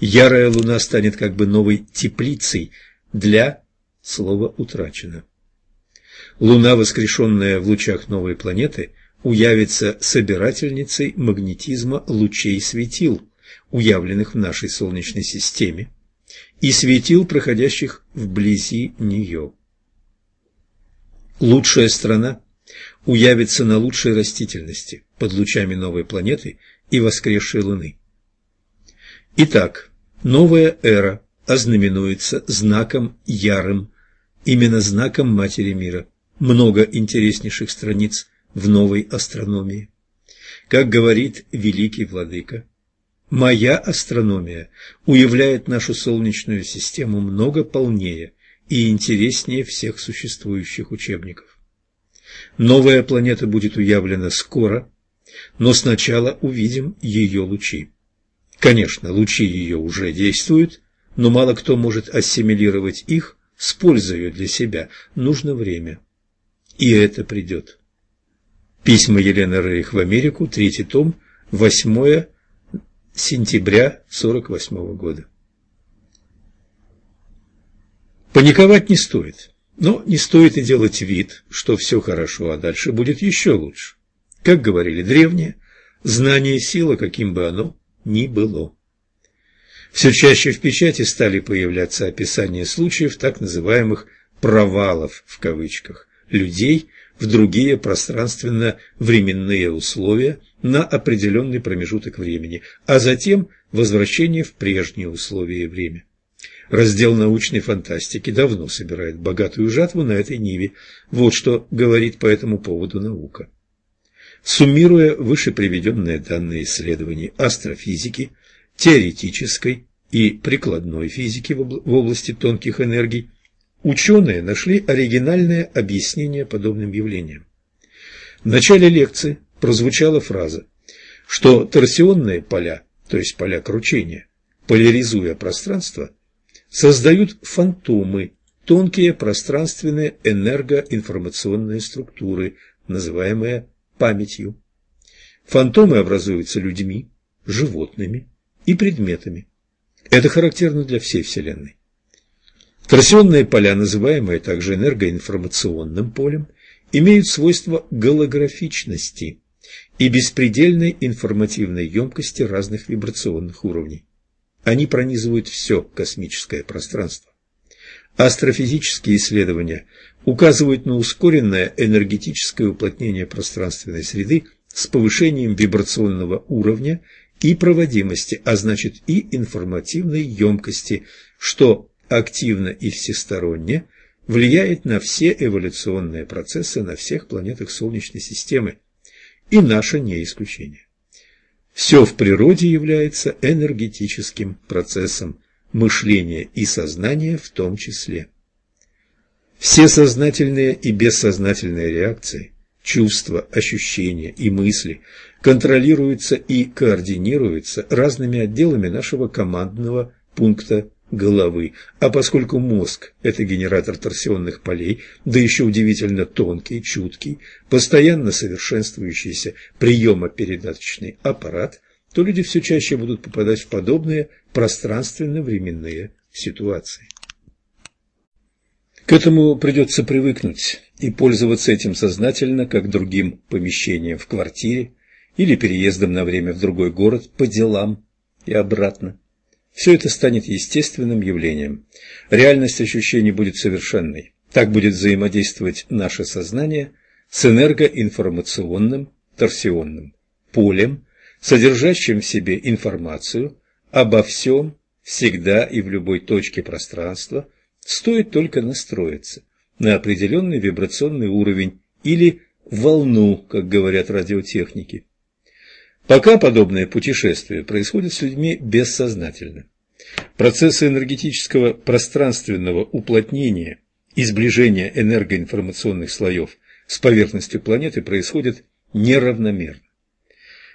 Ярая Луна станет как бы новой теплицей для слова «утрачено». Луна, воскрешенная в лучах новой планеты, уявится собирательницей магнетизма лучей светил, уявленных в нашей Солнечной системе, и светил, проходящих вблизи нее. Лучшая страна уявится на лучшей растительности под лучами новой планеты и воскресшей Луны. Итак, новая эра ознаменуется знаком ярым, именно знаком Матери Мира. Много интереснейших страниц в новой астрономии. Как говорит великий владыка, Моя астрономия уявляет нашу Солнечную систему много полнее и интереснее всех существующих учебников. Новая планета будет уявлена скоро, но сначала увидим ее лучи. Конечно, лучи ее уже действуют, но мало кто может ассимилировать их с пользой для себя. Нужно время. И это придет. Письма Елены Рейх в Америку, третий том, восьмое сентября 48 года. Паниковать не стоит, но не стоит и делать вид, что все хорошо, а дальше будет еще лучше. Как говорили древние, знание – сила, каким бы оно ни было. Все чаще в печати стали появляться описания случаев так называемых «провалов» в кавычках людей в другие пространственно-временные условия на определенный промежуток времени, а затем возвращение в прежние условия и время. Раздел научной фантастики давно собирает богатую жатву на этой ниве. Вот что говорит по этому поводу наука. Суммируя выше приведенные данные исследований астрофизики, теоретической и прикладной физики в области тонких энергий, Ученые нашли оригинальное объяснение подобным явлениям. В начале лекции прозвучала фраза, что торсионные поля, то есть поля кручения, поляризуя пространство, создают фантомы, тонкие пространственные энергоинформационные структуры, называемые памятью. Фантомы образуются людьми, животными и предметами. Это характерно для всей Вселенной. Торсионные поля, называемые также энергоинформационным полем, имеют свойство голографичности и беспредельной информативной емкости разных вибрационных уровней. Они пронизывают все космическое пространство. Астрофизические исследования указывают на ускоренное энергетическое уплотнение пространственной среды с повышением вибрационного уровня и проводимости, а значит и информативной емкости, что активно и всесторонне влияет на все эволюционные процессы на всех планетах Солнечной системы, и наше не исключение. Все в природе является энергетическим процессом, мышления и сознания в том числе. Все сознательные и бессознательные реакции, чувства, ощущения и мысли контролируются и координируются разными отделами нашего командного пункта головы, а поскольку мозг – это генератор торсионных полей, да еще удивительно тонкий, чуткий, постоянно совершенствующийся приемо-передаточный аппарат, то люди все чаще будут попадать в подобные пространственно-временные ситуации. К этому придется привыкнуть и пользоваться этим сознательно, как другим помещением в квартире или переездом на время в другой город по делам и обратно. Все это станет естественным явлением. Реальность ощущений будет совершенной. Так будет взаимодействовать наше сознание с энергоинформационным торсионным полем, содержащим в себе информацию обо всем, всегда и в любой точке пространства, стоит только настроиться на определенный вибрационный уровень или волну, как говорят радиотехники. Пока подобное путешествие происходит с людьми бессознательно. Процессы энергетического пространственного уплотнения и сближения энергоинформационных слоев с поверхностью планеты происходят неравномерно.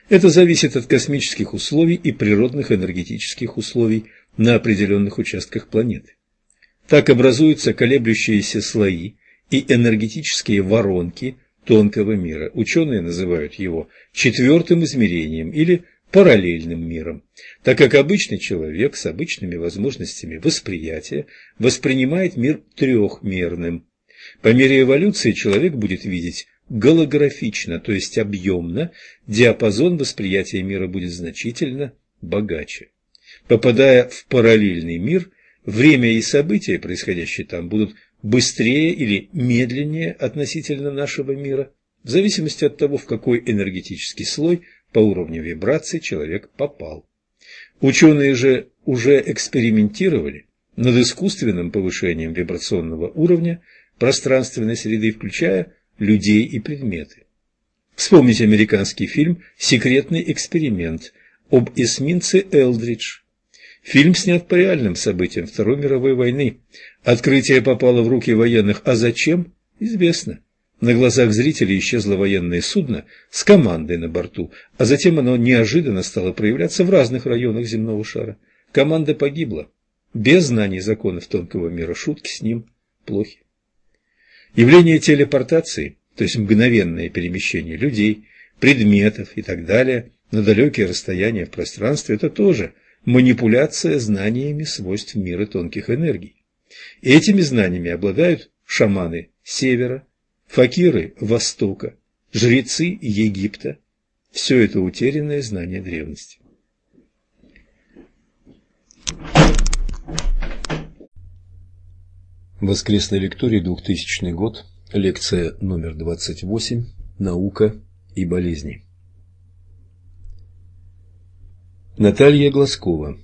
Это зависит от космических условий и природных энергетических условий на определенных участках планеты. Так образуются колеблющиеся слои и энергетические воронки тонкого мира. Ученые называют его четвертым измерением или параллельным миром, так как обычный человек с обычными возможностями восприятия воспринимает мир трехмерным. По мере эволюции человек будет видеть голографично, то есть объемно, диапазон восприятия мира будет значительно богаче. Попадая в параллельный мир, время и события, происходящие там, будут быстрее или медленнее относительно нашего мира, в зависимости от того, в какой энергетический слой по уровню вибраций человек попал. Ученые же уже экспериментировали над искусственным повышением вибрационного уровня пространственной среды, включая людей и предметы. Вспомните американский фильм «Секретный эксперимент» об эсминце Элдридж, Фильм снят по реальным событиям Второй мировой войны. Открытие попало в руки военных, а зачем? Известно. На глазах зрителей исчезло военное судно с командой на борту, а затем оно неожиданно стало проявляться в разных районах земного шара. Команда погибла. Без знаний законов тонкого мира шутки с ним плохи. Явление телепортации, то есть мгновенное перемещение людей, предметов и так далее на далекие расстояния в пространстве – это тоже манипуляция знаниями свойств мира тонких энергий. Этими знаниями обладают шаманы Севера, факиры Востока, жрецы Египта. Все это утерянное знание древности. Воскресной лектории 2000 год, лекция номер 28, наука и болезни. Наталья Глазкова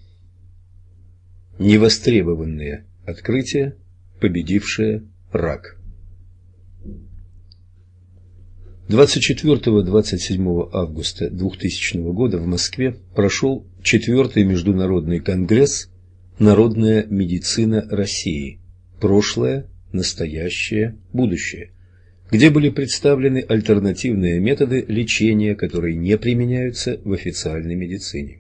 Невостребованные открытия, победившие рак 24-27 августа 2000 года в Москве прошел четвертый международный конгресс «Народная медицина России. Прошлое, настоящее, будущее», где были представлены альтернативные методы лечения, которые не применяются в официальной медицине.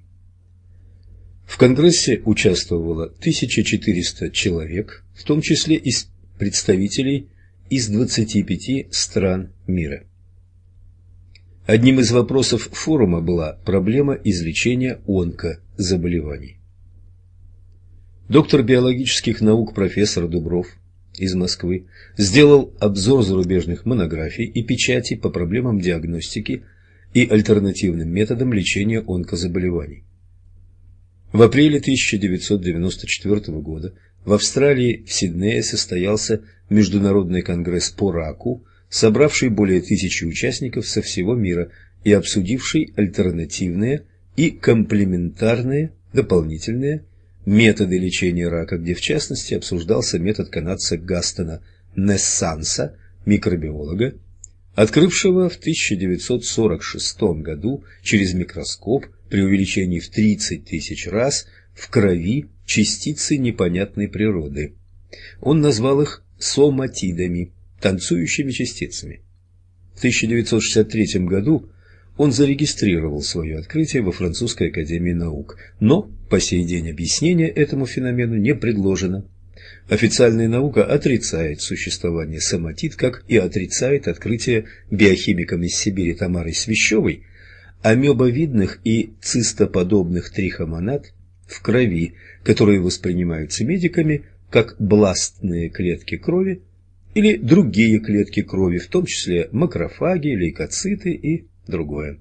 В Конгрессе участвовало 1400 человек, в том числе из представителей из 25 стран мира. Одним из вопросов форума была проблема излечения онкозаболеваний. Доктор биологических наук профессор Дубров из Москвы сделал обзор зарубежных монографий и печати по проблемам диагностики и альтернативным методам лечения онкозаболеваний. В апреле 1994 года в Австралии в Сиднее состоялся Международный конгресс по раку, собравший более тысячи участников со всего мира и обсудивший альтернативные и комплементарные дополнительные методы лечения рака, где в частности обсуждался метод канадца Гастона Нессанса, микробиолога, открывшего в 1946 году через микроскоп при увеличении в 30 тысяч раз в крови частицы непонятной природы. Он назвал их соматидами, танцующими частицами. В 1963 году он зарегистрировал свое открытие во Французской академии наук, но по сей день объяснение этому феномену не предложено. Официальная наука отрицает существование соматит, как и отрицает открытие биохимиком из Сибири Тамарой Свящевой амебовидных и цистоподобных трихомонад в крови, которые воспринимаются медиками как бластные клетки крови или другие клетки крови, в том числе макрофаги, лейкоциты и другое.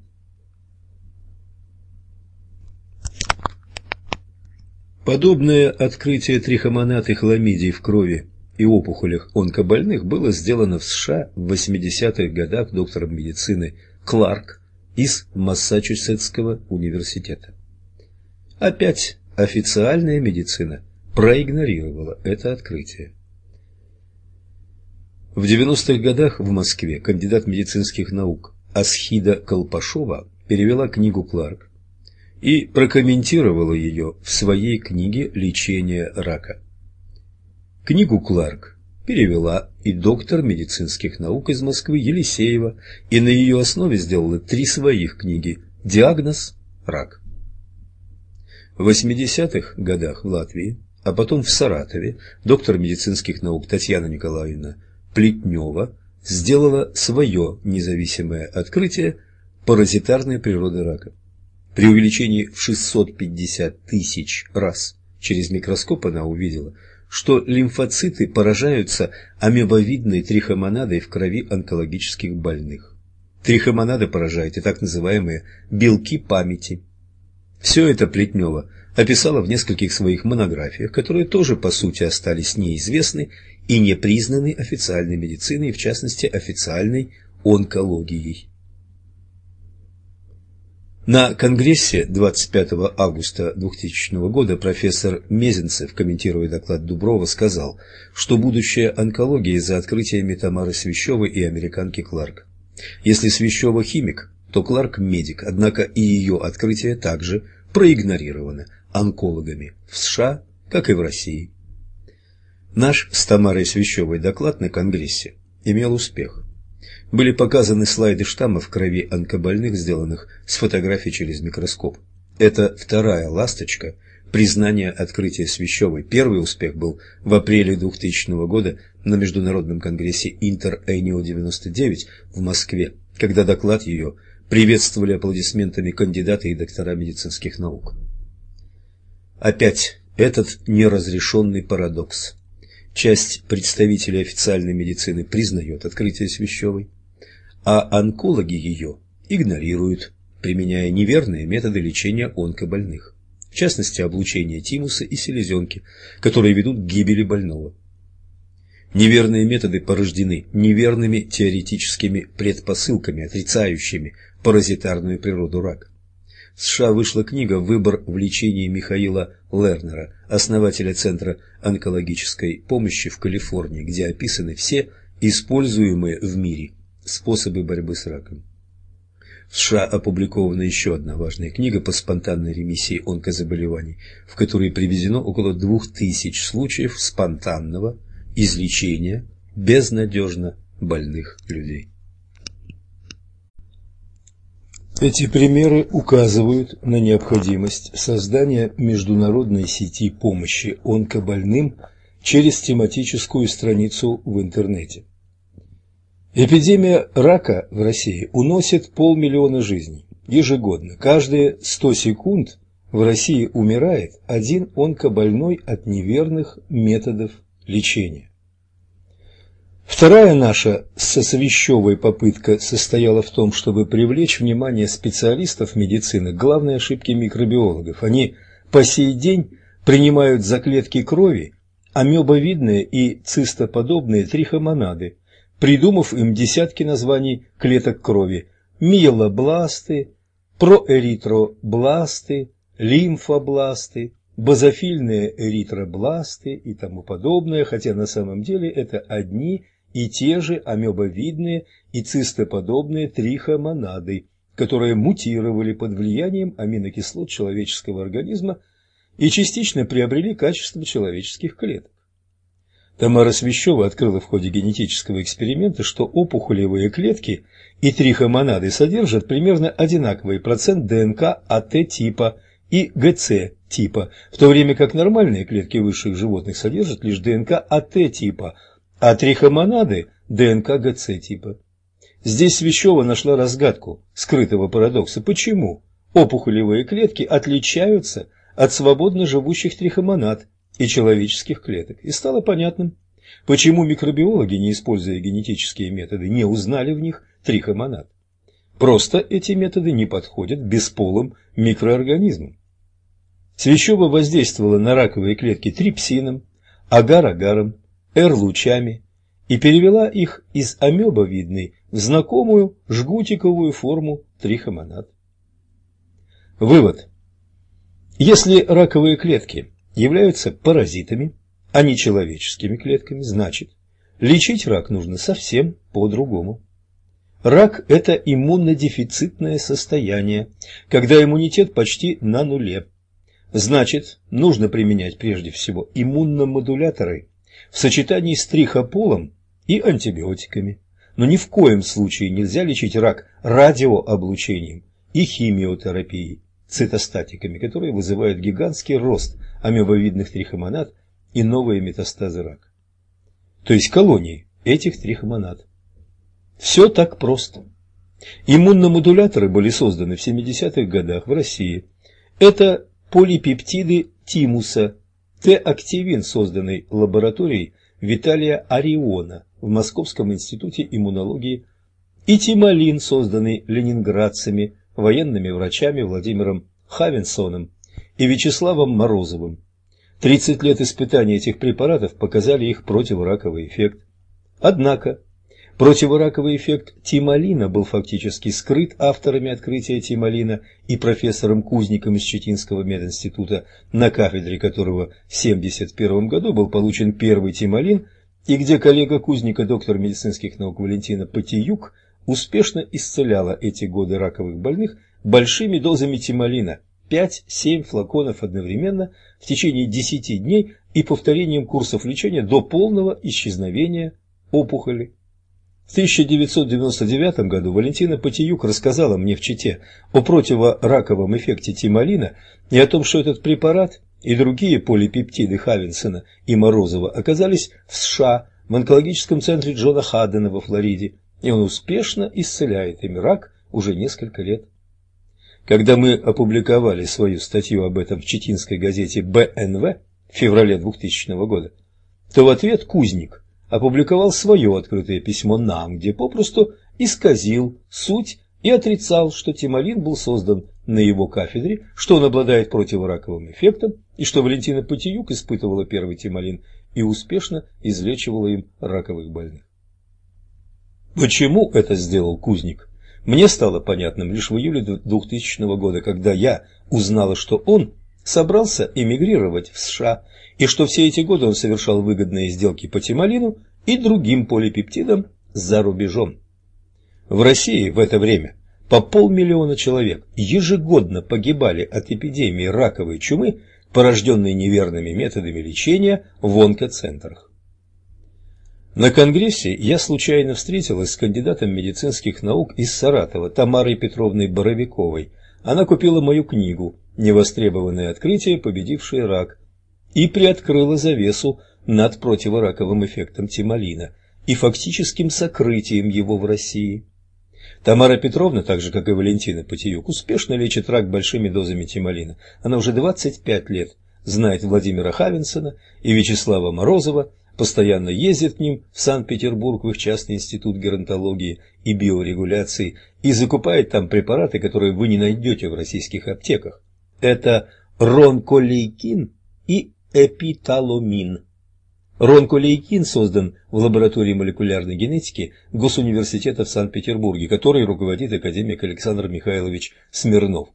Подобное открытие трихомонад и хламидий в крови и опухолях онкобольных было сделано в США в 80-х годах доктором медицины Кларк из Массачусетского университета. Опять официальная медицина проигнорировала это открытие. В 90-х годах в Москве кандидат медицинских наук Асхида Колпашова перевела книгу Кларк и прокомментировала ее в своей книге «Лечение рака». Книгу Кларк перевела и доктор медицинских наук из Москвы Елисеева, и на ее основе сделала три своих книги «Диагноз. Рак». В 80-х годах в Латвии, а потом в Саратове, доктор медицинских наук Татьяна Николаевна Плетнева сделала свое независимое открытие паразитарной природы рака. При увеличении в 650 тысяч раз через микроскоп она увидела, что лимфоциты поражаются амебовидной трихомонадой в крови онкологических больных. Трихомонада поражает и так называемые белки памяти. Все это Плетнева описала в нескольких своих монографиях, которые тоже по сути остались неизвестны и не признаны официальной медициной, в частности официальной онкологией. На Конгрессе 25 августа 2000 года профессор Мезенцев, комментируя доклад Дуброва, сказал, что будущее онкологии за открытиями Тамары Свящевой и американки Кларк. Если Свящева химик, то Кларк медик, однако и ее открытие также проигнорировано онкологами в США, как и в России. Наш с Тамарой Свящевой доклад на Конгрессе имел успех. Были показаны слайды штаммов крови онкобольных, сделанных с фотографий через микроскоп. Это вторая ласточка признания открытия Свящевой. Первый успех был в апреле 2000 года на Международном конгрессе Интер-Энио 99 в Москве, когда доклад ее приветствовали аплодисментами кандидаты и доктора медицинских наук. Опять этот неразрешенный парадокс. Часть представителей официальной медицины признает открытие Свящевой, а онкологи ее игнорируют, применяя неверные методы лечения онкобольных, в частности облучение тимуса и селезенки, которые ведут к гибели больного. Неверные методы порождены неверными теоретическими предпосылками, отрицающими паразитарную природу рака. В США вышла книга «Выбор в лечении Михаила Лернера», основателя Центра онкологической помощи в Калифорнии, где описаны все используемые в мире способы борьбы с раком. В США опубликована еще одна важная книга по спонтанной ремиссии онкозаболеваний, в которой приведено около двух тысяч случаев спонтанного излечения безнадежно больных людей. Эти примеры указывают на необходимость создания международной сети помощи онкобольным через тематическую страницу в интернете. Эпидемия рака в России уносит полмиллиона жизней ежегодно. Каждые 100 секунд в России умирает один онкобольной от неверных методов лечения. Вторая наша сосвящевая попытка состояла в том, чтобы привлечь внимание специалистов медицины к главной ошибке микробиологов. Они по сей день принимают за клетки крови амебовидные и цистоподобные трихомонады, придумав им десятки названий клеток крови – миелобласты, проэритробласты, лимфобласты, базофильные эритробласты и тому подобное, хотя на самом деле это одни и те же амебовидные и цистоподобные трихомонады, которые мутировали под влиянием аминокислот человеческого организма и частично приобрели качество человеческих клеток. Тамара Свящева открыла в ходе генетического эксперимента, что опухолевые клетки и трихомонады содержат примерно одинаковый процент ДНК АТ-типа и ГЦ-типа, в то время как нормальные клетки высших животных содержат лишь ДНК АТ-типа, а трихомонады – ДНК ГЦ-типа. Здесь Свящева нашла разгадку скрытого парадокса. Почему опухолевые клетки отличаются от свободно живущих трихомонад и человеческих клеток, и стало понятным, почему микробиологи, не используя генетические методы, не узнали в них трихомонад. Просто эти методы не подходят бесполым микроорганизмам. Свящева воздействовала на раковые клетки трипсином, агар-агаром, эр-лучами и перевела их из амебовидной в знакомую жгутиковую форму трихомонад. Вывод. Если раковые клетки являются паразитами, а не человеческими клетками, значит, лечить рак нужно совсем по-другому. Рак – это иммунодефицитное состояние, когда иммунитет почти на нуле. Значит, нужно применять прежде всего иммуномодуляторы в сочетании с трихополом и антибиотиками. Но ни в коем случае нельзя лечить рак радиооблучением и химиотерапией, цитостатиками, которые вызывают гигантский рост амебовидных трихомонад и новые метастазы рака. То есть колонии этих трихомонад. Все так просто. Иммуномодуляторы были созданы в 70-х годах в России. Это полипептиды тимуса, Т-активин, созданный лабораторией Виталия Ориона в Московском институте иммунологии, и тимолин, созданный ленинградцами, военными врачами Владимиром Хавенсоном и Вячеславом Морозовым. 30 лет испытаний этих препаратов показали их противораковый эффект. Однако противораковый эффект тимолина был фактически скрыт авторами открытия тимолина и профессором Кузником из Читинского мединститута, на кафедре которого в 1971 году был получен первый тимолин, и где коллега Кузника, доктор медицинских наук Валентина Патиюк, успешно исцеляла эти годы раковых больных большими дозами тимолина 5-7 флаконов одновременно в течение 10 дней и повторением курсов лечения до полного исчезновения опухоли. В 1999 году Валентина Патиюк рассказала мне в Чите о противораковом эффекте тимолина и о том, что этот препарат и другие полипептиды Хавинсона и Морозова оказались в США в онкологическом центре Джона Хаддена во Флориде, и он успешно исцеляет ими рак уже несколько лет. Когда мы опубликовали свою статью об этом в читинской газете БНВ в феврале 2000 года, то в ответ Кузник опубликовал свое открытое письмо нам, где попросту исказил суть и отрицал, что тимолин был создан на его кафедре, что он обладает противораковым эффектом и что Валентина Патиюк испытывала первый тимолин и успешно излечивала им раковых больных. Почему это сделал Кузник? Мне стало понятным лишь в июле 2000 года, когда я узнала, что он собрался эмигрировать в США, и что все эти годы он совершал выгодные сделки по тимолину и другим полипептидам за рубежом. В России в это время по полмиллиона человек ежегодно погибали от эпидемии раковой чумы, порожденной неверными методами лечения в онкоцентрах. На конгрессе я случайно встретилась с кандидатом медицинских наук из Саратова Тамарой Петровной Боровиковой. Она купила мою книгу «Невостребованные открытия, победившие рак» и приоткрыла завесу над противораковым эффектом тимолина и фактическим сокрытием его в России. Тамара Петровна, так же как и Валентина Потиюк, успешно лечит рак большими дозами тимолина. Она уже 25 лет знает Владимира Хавинсона и Вячеслава Морозова, постоянно ездит к ним в Санкт-Петербург в их частный институт геронтологии и биорегуляции и закупает там препараты, которые вы не найдете в российских аптеках. Это ронколейкин и эпиталомин. Ронколейкин создан в лаборатории молекулярной генетики Госуниверситета в Санкт-Петербурге, который руководит академик Александр Михайлович Смирнов.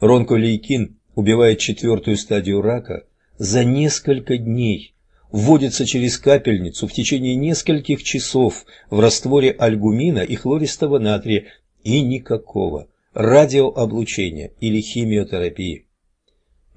Ронколейкин убивает четвертую стадию рака за несколько дней, вводится через капельницу в течение нескольких часов в растворе альгумина и хлористого натрия и никакого радиооблучения или химиотерапии.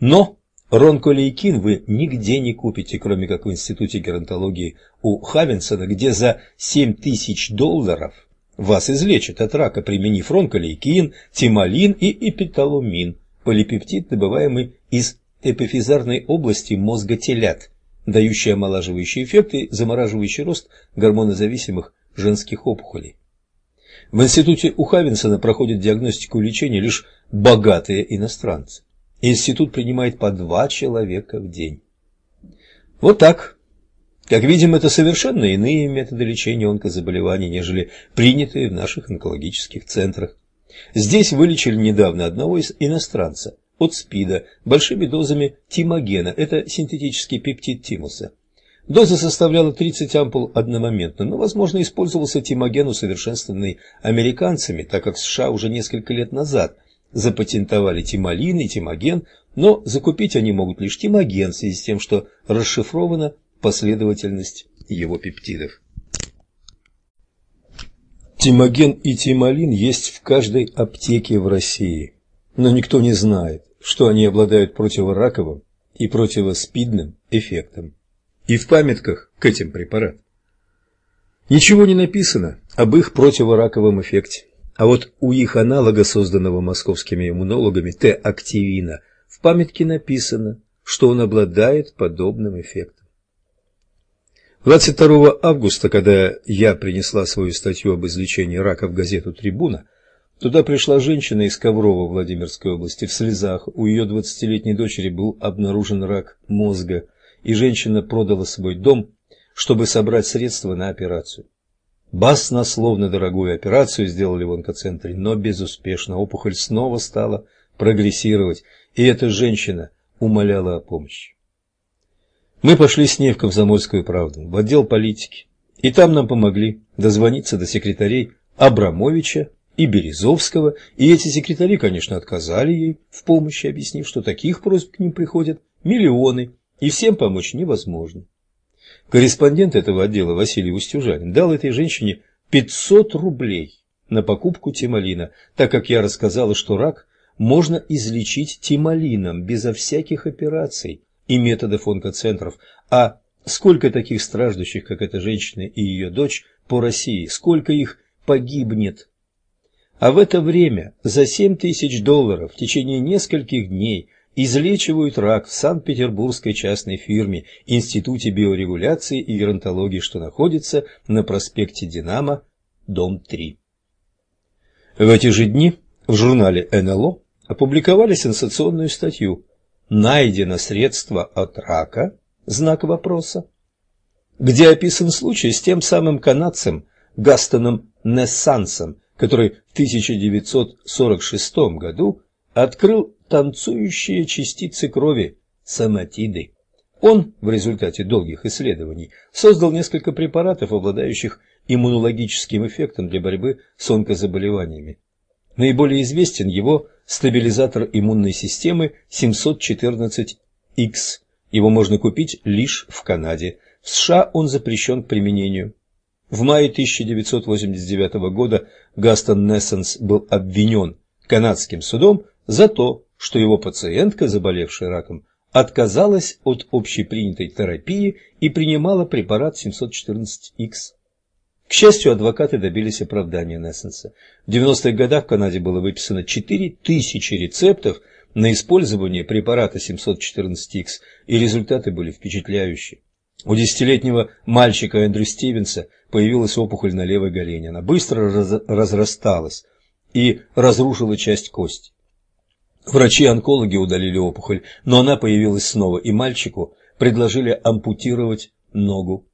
Но Ронколейкин вы нигде не купите, кроме как в Институте геронтологии у Хавинсона, где за 7 тысяч долларов вас излечат от рака, применив ронколейкин, тимолин и эпиталумин, полипептид, добываемый из эпифизарной области мозга телят, дающий омолаживающий эффект и замораживающий рост гормонозависимых женских опухолей. В институте у Хавинсона проходят диагностику и лечение лишь богатые иностранцы. Институт принимает по два человека в день. Вот так. Как видим, это совершенно иные методы лечения онкозаболеваний, нежели принятые в наших онкологических центрах. Здесь вылечили недавно одного из иностранца от СПИДа большими дозами тимогена, это синтетический пептид тимуса. Доза составляла 30 ампул одномоментно, но, возможно, использовался тимоген, усовершенствованный американцами, так как США уже несколько лет назад – запатентовали тимолин и тимоген, но закупить они могут лишь тимоген в связи с тем, что расшифрована последовательность его пептидов. Тимоген и тимолин есть в каждой аптеке в России, но никто не знает, что они обладают противораковым и противоспидным эффектом. И в памятках к этим препаратам ничего не написано об их противораковом эффекте. А вот у их аналога, созданного московскими иммунологами, Т-активина, в памятке написано, что он обладает подобным эффектом. 22 августа, когда я принесла свою статью об излечении рака в газету «Трибуна», туда пришла женщина из Коврова Владимирской области в слезах. У ее 20-летней дочери был обнаружен рак мозга, и женщина продала свой дом, чтобы собрать средства на операцию. Баснословно дорогую операцию сделали в онкоцентре, но безуспешно. Опухоль снова стала прогрессировать, и эта женщина умоляла о помощи. Мы пошли с ней в Комсомольскую правду, в отдел политики, и там нам помогли дозвониться до секретарей Абрамовича и Березовского, и эти секретари, конечно, отказали ей в помощи, объяснив, что таких просьб к ним приходят миллионы, и всем помочь невозможно. Корреспондент этого отдела Василий Устюжанин дал этой женщине 500 рублей на покупку тимолина, так как я рассказала, что рак можно излечить тимолином безо всяких операций и методов онкоцентров. А сколько таких страждущих, как эта женщина и ее дочь, по России, сколько их погибнет? А в это время за 7 тысяч долларов в течение нескольких дней излечивают рак в Санкт-Петербургской частной фирме Институте биорегуляции и геронтологии, что находится на проспекте Динамо, дом 3. В эти же дни в журнале НЛО опубликовали сенсационную статью «Найдено средство от рака?» знак вопроса, где описан случай с тем самым канадцем Гастоном Нессансом, который в 1946 году открыл танцующие частицы крови, соматиды. Он в результате долгих исследований создал несколько препаратов, обладающих иммунологическим эффектом для борьбы с онкозаболеваниями. Наиболее известен его стабилизатор иммунной системы 714X. Его можно купить лишь в Канаде. В США он запрещен к применению. В мае 1989 года Гастон Нессенс был обвинен канадским судом за то, что его пациентка, заболевшая раком, отказалась от общепринятой терапии и принимала препарат 714X. К счастью, адвокаты добились оправдания Нессенса. В 90-х годах в Канаде было выписано 4000 рецептов на использование препарата 714X, и результаты были впечатляющие. У десятилетнего мальчика Эндрю Стивенса появилась опухоль на левой голене. Она быстро раз разрасталась и разрушила часть кости. Врачи-онкологи удалили опухоль, но она появилась снова, и мальчику предложили ампутировать ногу.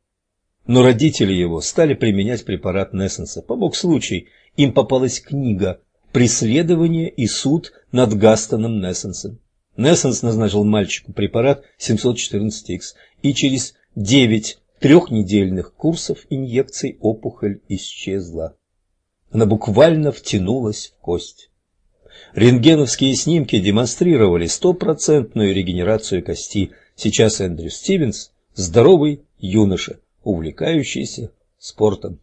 Но родители его стали применять препарат Нессенса. Помог случай, им попалась книга «Преследование и суд над Гастоном Нессенсом». Нессенс назначил мальчику препарат 714Х, и через 9 трехнедельных курсов инъекций опухоль исчезла. Она буквально втянулась в кость. Рентгеновские снимки демонстрировали стопроцентную регенерацию кости. Сейчас Эндрю Стивенс – здоровый юноша, увлекающийся спортом.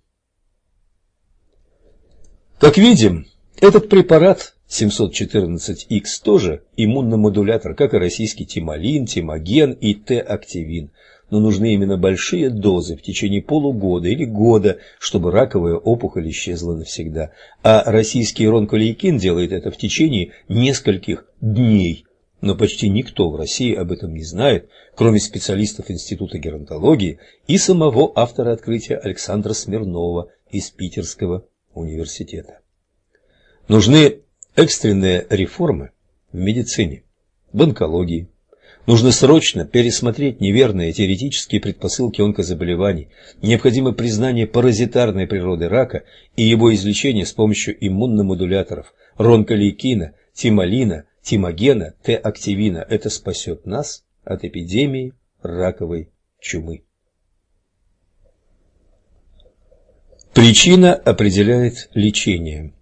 Как видим, этот препарат 714Х тоже иммуномодулятор, как и российский тимолин, тимоген и Т-активин но нужны именно большие дозы в течение полугода или года, чтобы раковая опухоль исчезла навсегда. А российский ронколейкин делает это в течение нескольких дней. Но почти никто в России об этом не знает, кроме специалистов Института геронтологии и самого автора открытия Александра Смирнова из Питерского университета. Нужны экстренные реформы в медицине, в онкологии, Нужно срочно пересмотреть неверные теоретические предпосылки онкозаболеваний. Необходимо признание паразитарной природы рака и его излечение с помощью иммуномодуляторов, ронколейкина, тимолина, тимогена, Т-активина. Это спасет нас от эпидемии раковой чумы. Причина определяет лечение.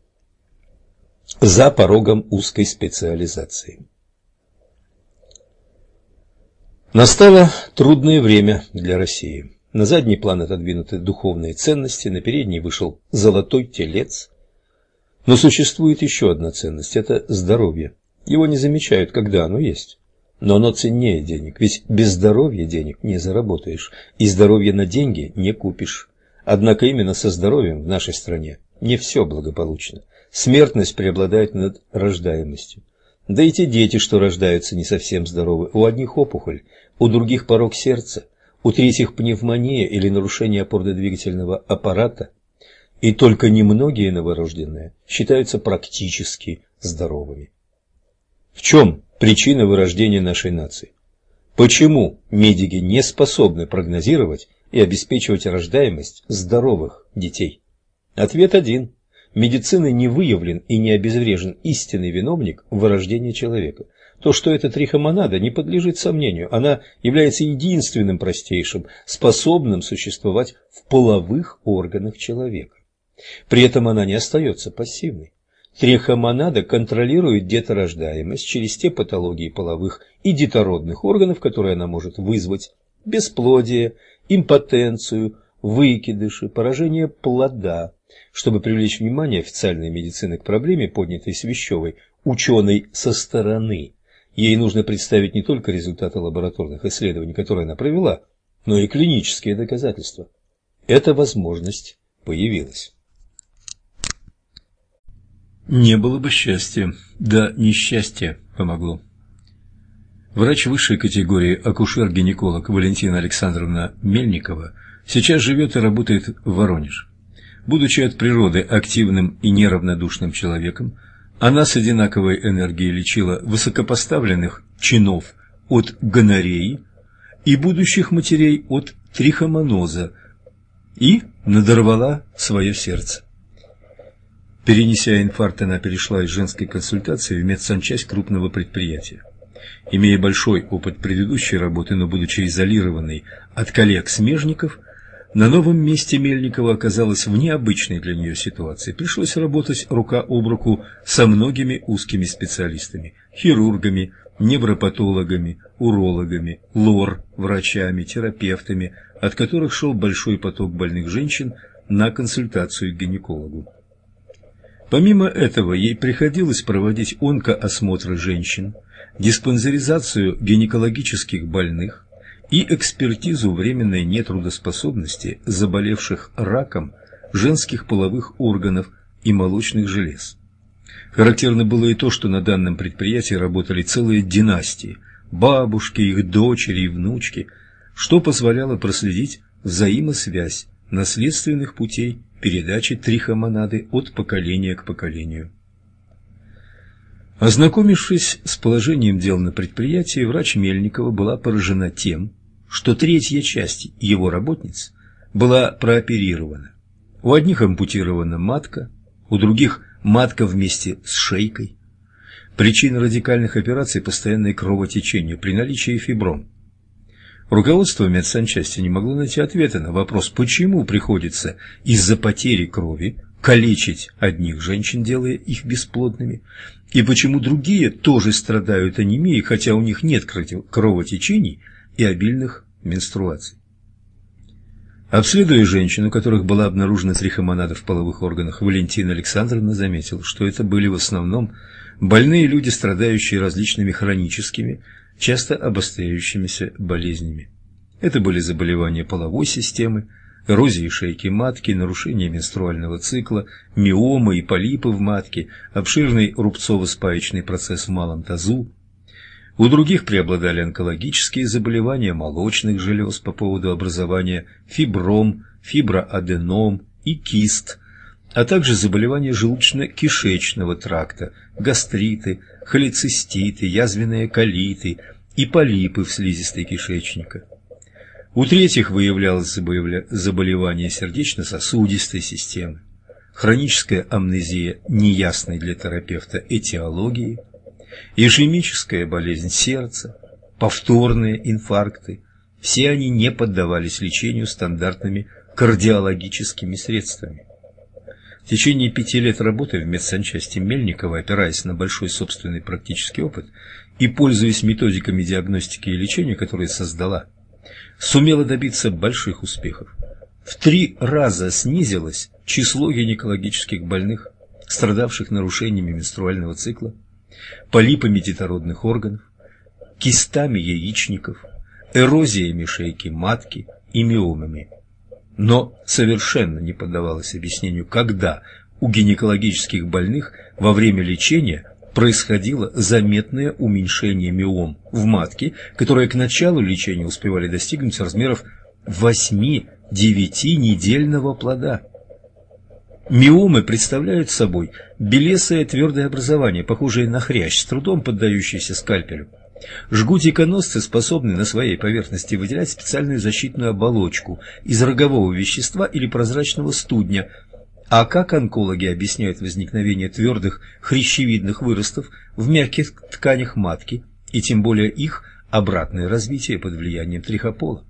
За порогом узкой специализации. Настало трудное время для России. На задний план отодвинуты духовные ценности, на передний вышел золотой телец. Но существует еще одна ценность – это здоровье. Его не замечают, когда оно есть. Но оно ценнее денег, ведь без здоровья денег не заработаешь, и здоровье на деньги не купишь. Однако именно со здоровьем в нашей стране не все благополучно. Смертность преобладает над рождаемостью. Да и те дети, что рождаются не совсем здоровы, у одних опухоль, у других порог сердца, у третьих пневмония или нарушение опорно-двигательного аппарата, и только немногие новорожденные считаются практически здоровыми. В чем причина вырождения нашей нации? Почему медики не способны прогнозировать и обеспечивать рождаемость здоровых детей? Ответ один медицины не выявлен и не обезврежен истинный виновник вырождения человека. То, что это трихомонада, не подлежит сомнению. Она является единственным простейшим, способным существовать в половых органах человека. При этом она не остается пассивной. Трихомонада контролирует деторождаемость через те патологии половых и детородных органов, которые она может вызвать, бесплодие, импотенцию, выкидыши, поражение плода, чтобы привлечь внимание официальной медицины к проблеме, поднятой Свящевой, ученой со стороны, ей нужно представить не только результаты лабораторных исследований, которые она провела, но и клинические доказательства. Эта возможность появилась. Не было бы счастья, да несчастье помогло. Врач высшей категории, акушер-гинеколог Валентина Александровна Мельникова сейчас живет и работает в Воронеже. Будучи от природы активным и неравнодушным человеком, она с одинаковой энергией лечила высокопоставленных чинов от гонореи и будущих матерей от трихомоноза и надорвала свое сердце. Перенеся инфаркт, она перешла из женской консультации в медсанчасть крупного предприятия. Имея большой опыт предыдущей работы, но будучи изолированной от коллег-смежников, на новом месте Мельникова оказалась в необычной для нее ситуации. Пришлось работать рука об руку со многими узкими специалистами – хирургами, невропатологами, урологами, лор, врачами, терапевтами, от которых шел большой поток больных женщин на консультацию к гинекологу. Помимо этого, ей приходилось проводить онкоосмотры женщин, диспансеризацию гинекологических больных, и экспертизу временной нетрудоспособности заболевших раком женских половых органов и молочных желез. Характерно было и то, что на данном предприятии работали целые династии, бабушки, их дочери и внучки. что позволяло проследить взаимосвязь наследственных путей передачи трихомонады от поколения к поколению. Ознакомившись с положением дел на предприятии, врач Мельникова была поражена тем, что третья часть его работниц была прооперирована. У одних ампутирована матка, у других матка вместе с шейкой. Причина радикальных операций – постоянное кровотечение при наличии фибром. Руководство медсанчасти не могло найти ответа на вопрос, почему приходится из-за потери крови калечить одних женщин, делая их бесплодными, и почему другие тоже страдают анемией, хотя у них нет кровотечений и обильных менструаций. Обследуя женщин, у которых была обнаружена трихомонада в половых органах, Валентина Александровна заметила, что это были в основном больные люди, страдающие различными хроническими, часто обостряющимися болезнями. Это были заболевания половой системы, эрозии шейки матки, нарушение менструального цикла, миомы и полипы в матке, обширный рубцово-спаечный процесс в малом тазу, у других преобладали онкологические заболевания молочных желез по поводу образования фибром, фиброаденом и кист, а также заболевания желудочно-кишечного тракта, гастриты, холециститы, язвенные колиты и полипы в слизистой кишечника. У третьих выявлялось заболевание сердечно-сосудистой системы, хроническая амнезия неясной для терапевта этиологии, ишемическая болезнь сердца, повторные инфаркты, все они не поддавались лечению стандартными кардиологическими средствами. В течение пяти лет работы в медсанчасти Мельникова, опираясь на большой собственный практический опыт и пользуясь методиками диагностики и лечения, которые создала, сумела добиться больших успехов. В три раза снизилось число гинекологических больных, страдавших нарушениями менструального цикла, полипами детородных органов, кистами яичников, эрозиями шейки матки и миомами. Но совершенно не поддавалось объяснению, когда у гинекологических больных во время лечения происходило заметное уменьшение миом в матке, которое к началу лечения успевали достигнуть размеров 8-9 недельного плода. Миомы представляют собой белесое твердое образование, похожее на хрящ, с трудом поддающееся скальпелю. Жгутиконосцы способны на своей поверхности выделять специальную защитную оболочку из рогового вещества или прозрачного студня. А как онкологи объясняют возникновение твердых хрящевидных выростов в мягких тканях матки и тем более их обратное развитие под влиянием трихопола?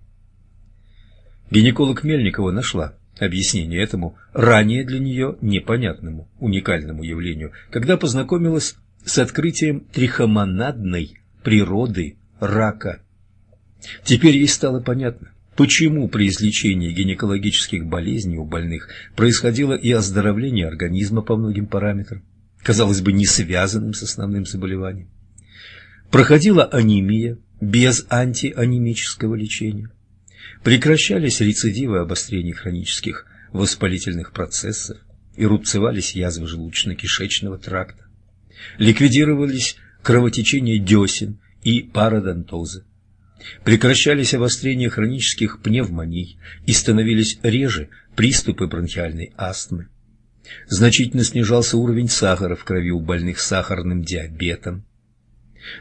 Гинеколог Мельникова нашла объяснение этому ранее для нее непонятному уникальному явлению, когда познакомилась с открытием трихомонадной природы рака. Теперь ей стало понятно, почему при излечении гинекологических болезней у больных происходило и оздоровление организма по многим параметрам, казалось бы, не связанным с основным заболеванием. Проходила анемия без антианемического лечения прекращались рецидивы обострения хронических воспалительных процессов и рубцевались язвы желудочно-кишечного тракта, ликвидировались кровотечение десен и пародонтозы, прекращались обострения хронических пневмоний и становились реже приступы бронхиальной астмы. Значительно снижался уровень сахара в крови у больных сахарным диабетом,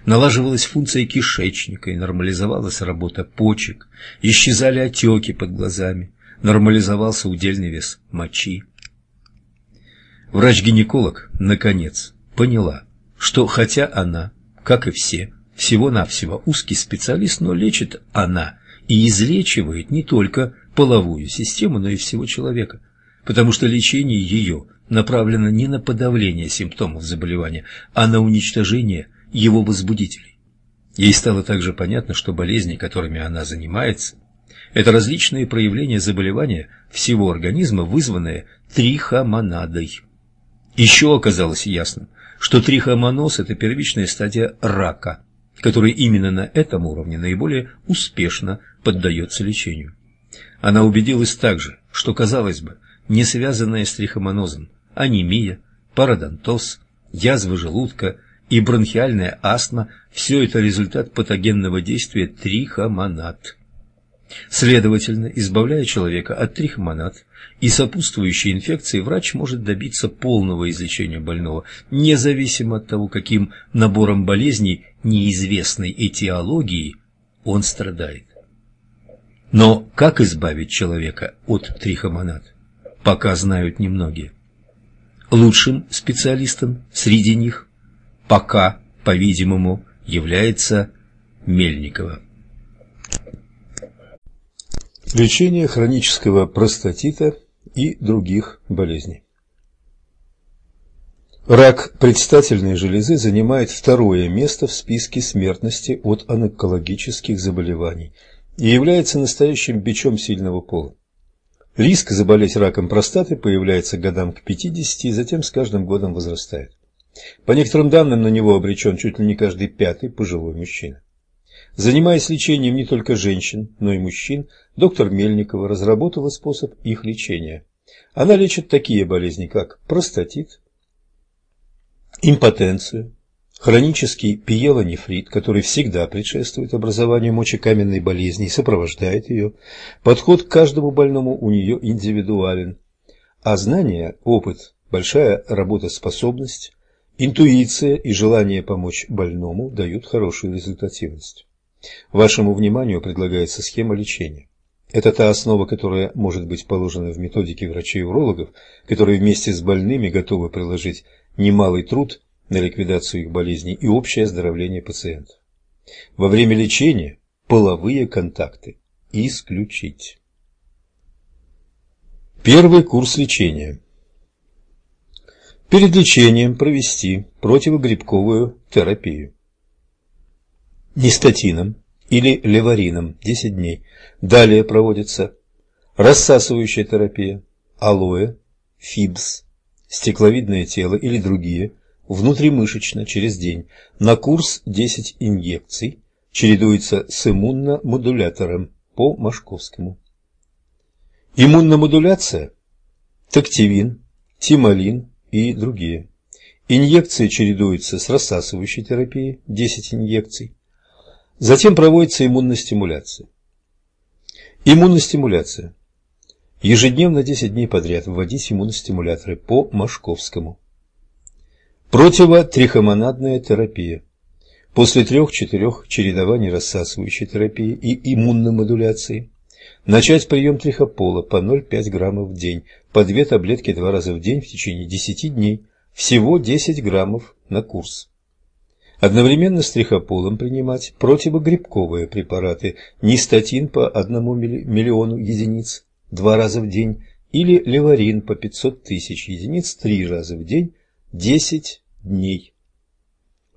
Налаживалась функция кишечника и нормализовалась работа почек, исчезали отеки под глазами, нормализовался удельный вес мочи. Врач-гинеколог, наконец, поняла, что хотя она, как и все, всего-навсего узкий специалист, но лечит она и излечивает не только половую систему, но и всего человека, потому что лечение ее направлено не на подавление симптомов заболевания, а на уничтожение – его возбудителей. Ей стало также понятно, что болезни, которыми она занимается, это различные проявления заболевания всего организма, вызванные трихомонадой. Еще оказалось ясным, что трихомоноз – это первичная стадия рака, который именно на этом уровне наиболее успешно поддается лечению. Она убедилась также, что, казалось бы, не связанная с трихомонозом анемия, пародонтоз, язва желудка – и бронхиальная астма – все это результат патогенного действия трихомонад. Следовательно, избавляя человека от трихомонад и сопутствующей инфекции, врач может добиться полного излечения больного, независимо от того, каким набором болезней неизвестной этиологии он страдает. Но как избавить человека от трихомонад, пока знают немногие. Лучшим специалистом среди них пока, по-видимому, является Мельникова. Лечение хронического простатита и других болезней. Рак предстательной железы занимает второе место в списке смертности от онкологических заболеваний и является настоящим бичом сильного пола. Риск заболеть раком простаты появляется годам к 50 и затем с каждым годом возрастает. По некоторым данным, на него обречен чуть ли не каждый пятый пожилой мужчина. Занимаясь лечением не только женщин, но и мужчин, доктор Мельникова разработала способ их лечения. Она лечит такие болезни, как простатит, импотенцию, хронический пиелонефрит, который всегда предшествует образованию мочекаменной болезни и сопровождает ее. Подход к каждому больному у нее индивидуален. А знания, опыт, большая работоспособность, интуиция и желание помочь больному дают хорошую результативность. Вашему вниманию предлагается схема лечения. Это та основа, которая может быть положена в методике врачей-урологов, которые вместе с больными готовы приложить немалый труд на ликвидацию их болезней и общее оздоровление пациентов. Во время лечения половые контакты исключить. Первый курс лечения. Перед лечением провести противогрибковую терапию. Нистатином или леварином 10 дней. Далее проводится рассасывающая терапия, алоэ, фибс, стекловидное тело или другие, внутримышечно через день, на курс 10 инъекций, чередуется с иммуномодулятором по Машковскому. Иммуномодуляция – тактивин, тимолин и другие. Инъекции чередуются с рассасывающей терапией – 10 инъекций. Затем проводится иммуностимуляция. Иммуностимуляция Ежедневно 10 дней подряд вводить иммуностимуляторы по Машковскому. Противотрихомонадная терапия. После трех-четырех чередований рассасывающей терапии и иммуномодуляции начать прием трихопола по 0,5 граммов в день, по две таблетки два раза в день в течение 10 дней, всего 10 граммов на курс. Одновременно с трихополом принимать противогрибковые препараты нистатин по 1 миллиону единиц два раза в день или леварин по 500 тысяч единиц три раза в день 10 дней.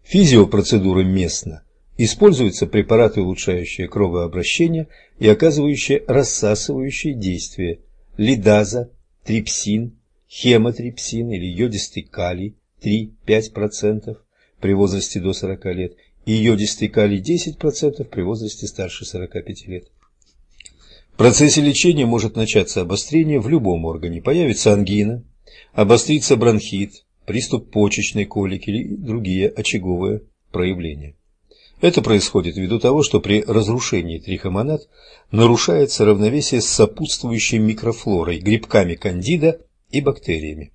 Физиопроцедуры местно. Используются препараты, улучшающие кровообращение и оказывающие рассасывающее действие. Лидаза, трипсин, хемотрипсин или йодистый калий 3-5% при возрасте до 40 лет и йодистый калий 10% при возрасте старше 45 лет. В процессе лечения может начаться обострение в любом органе, появится ангина, обострится бронхит, приступ почечной колики или другие очаговые проявления. Это происходит ввиду того, что при разрушении трихомонад нарушается равновесие с сопутствующей микрофлорой, грибками кандида и бактериями.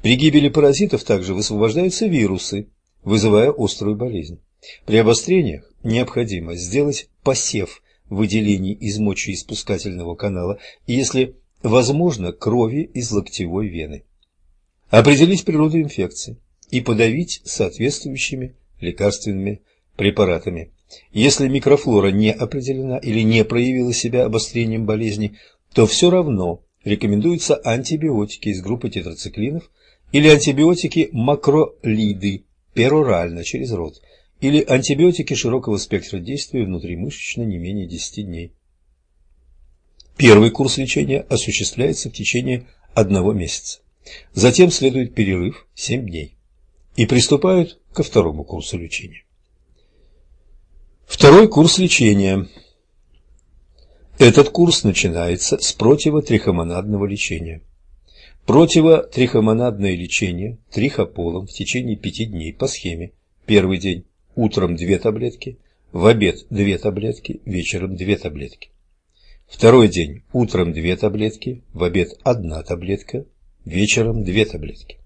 При гибели паразитов также высвобождаются вирусы, вызывая острую болезнь. При обострениях необходимо сделать посев выделений из мочеиспускательного канала и, если возможно, крови из локтевой вены. Определить природу инфекции и подавить соответствующими лекарственными препаратами. Если микрофлора не определена или не проявила себя обострением болезни, то все равно рекомендуются антибиотики из группы тетрациклинов или антибиотики макролиды перорально через рот или антибиотики широкого спектра действия внутримышечно не менее 10 дней. Первый курс лечения осуществляется в течение одного месяца. Затем следует перерыв 7 дней. И приступают ко второму курсу лечения. Второй курс лечения. Этот курс начинается с противотрихомонадного лечения. Противотрихомонадное лечение трихополом в течение 5 дней по схеме. Первый день утром две таблетки, в обед две таблетки, вечером две таблетки. Второй день – утром две таблетки, в обед одна таблетка, вечером две таблетки.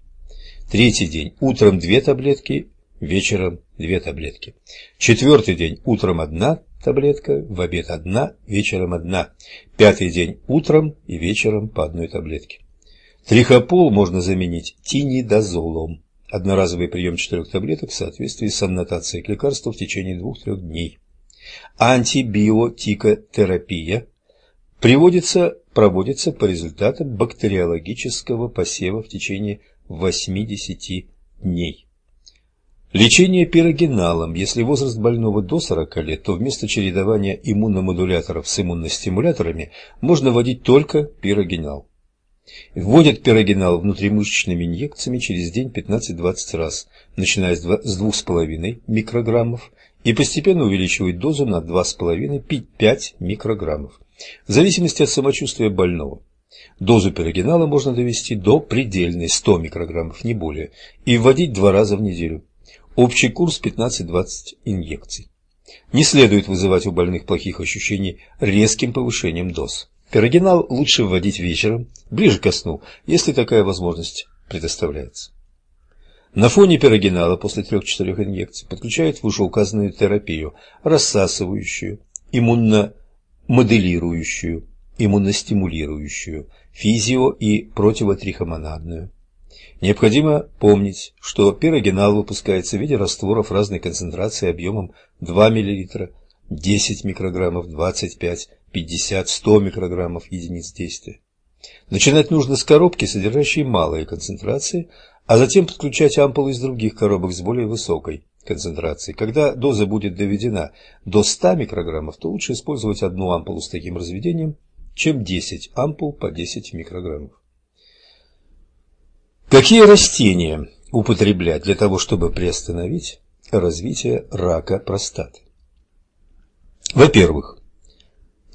Третий день – утром две таблетки, вечером две таблетки. Четвертый день – утром одна таблетка, в обед одна, вечером одна. Пятый день – утром и вечером по одной таблетке. Трихопол можно заменить тинидазолом. Одноразовый прием четырех таблеток в соответствии с аннотацией к лекарству в течение двух-трех дней. Антибиотикотерапия приводится, проводится по результатам бактериологического посева в течение 80 дней. Лечение пирогеналом. Если возраст больного до 40 лет, то вместо чередования иммуномодуляторов с иммуностимуляторами можно вводить только пирогенал. Вводят пирогенал внутримышечными инъекциями через день 15-20 раз, начиная с 2,5 микрограммов и постепенно увеличивают дозу на 2,5-5 микрограммов в зависимости от самочувствия больного. Дозу пирогенала можно довести до предельной 100 микрограммов, не более, и вводить два раза в неделю. Общий курс 15-20 инъекций. Не следует вызывать у больных плохих ощущений резким повышением доз. Пирогенал лучше вводить вечером, ближе ко сну, если такая возможность предоставляется. На фоне пирогенала после 3-4 инъекций подключают вышеуказанную терапию, рассасывающую, иммунно моделирующую, иммуностимулирующую, физио- и противотрихомонадную. Необходимо помнить, что пирогенал выпускается в виде растворов разной концентрации объемом 2 мл, 10 микрограммов, 25, 50, 100 микрограммов единиц действия. Начинать нужно с коробки, содержащей малые концентрации, а затем подключать ампулы из других коробок с более высокой концентрации. Когда доза будет доведена до 100 микрограммов, то лучше использовать одну ампулу с таким разведением, чем 10 ампул по 10 микрограммов. Какие растения употреблять для того, чтобы приостановить развитие рака простаты? Во-первых,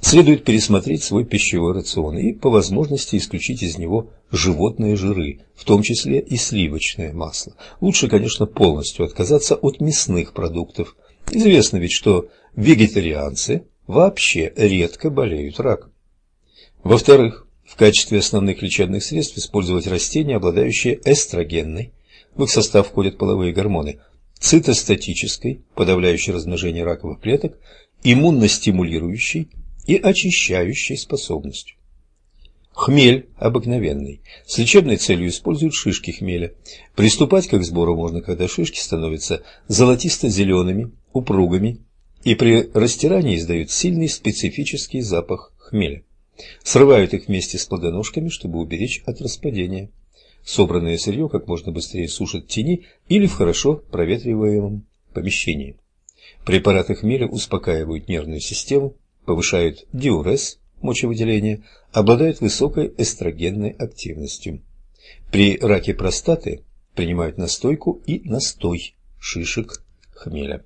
Следует пересмотреть свой пищевой рацион и, по возможности, исключить из него животные жиры, в том числе и сливочное масло. Лучше, конечно, полностью отказаться от мясных продуктов. Известно ведь, что вегетарианцы вообще редко болеют раком. Во-вторых, в качестве основных лечебных средств использовать растения, обладающие эстрогенной, в их состав входят половые гормоны, цитостатической, подавляющей размножение раковых клеток, иммуностимулирующей и очищающей способностью. Хмель обыкновенный. С лечебной целью используют шишки хмеля. Приступать к их сбору можно, когда шишки становятся золотисто-зелеными, упругими и при растирании издают сильный специфический запах хмеля. Срывают их вместе с плодоножками, чтобы уберечь от распадения. Собранное сырье как можно быстрее сушат в тени или в хорошо проветриваемом помещении. Препараты хмеля успокаивают нервную систему, повышают диурез, мочевыделение, обладают высокой эстрогенной активностью. При раке простаты принимают настойку и настой шишек хмеля.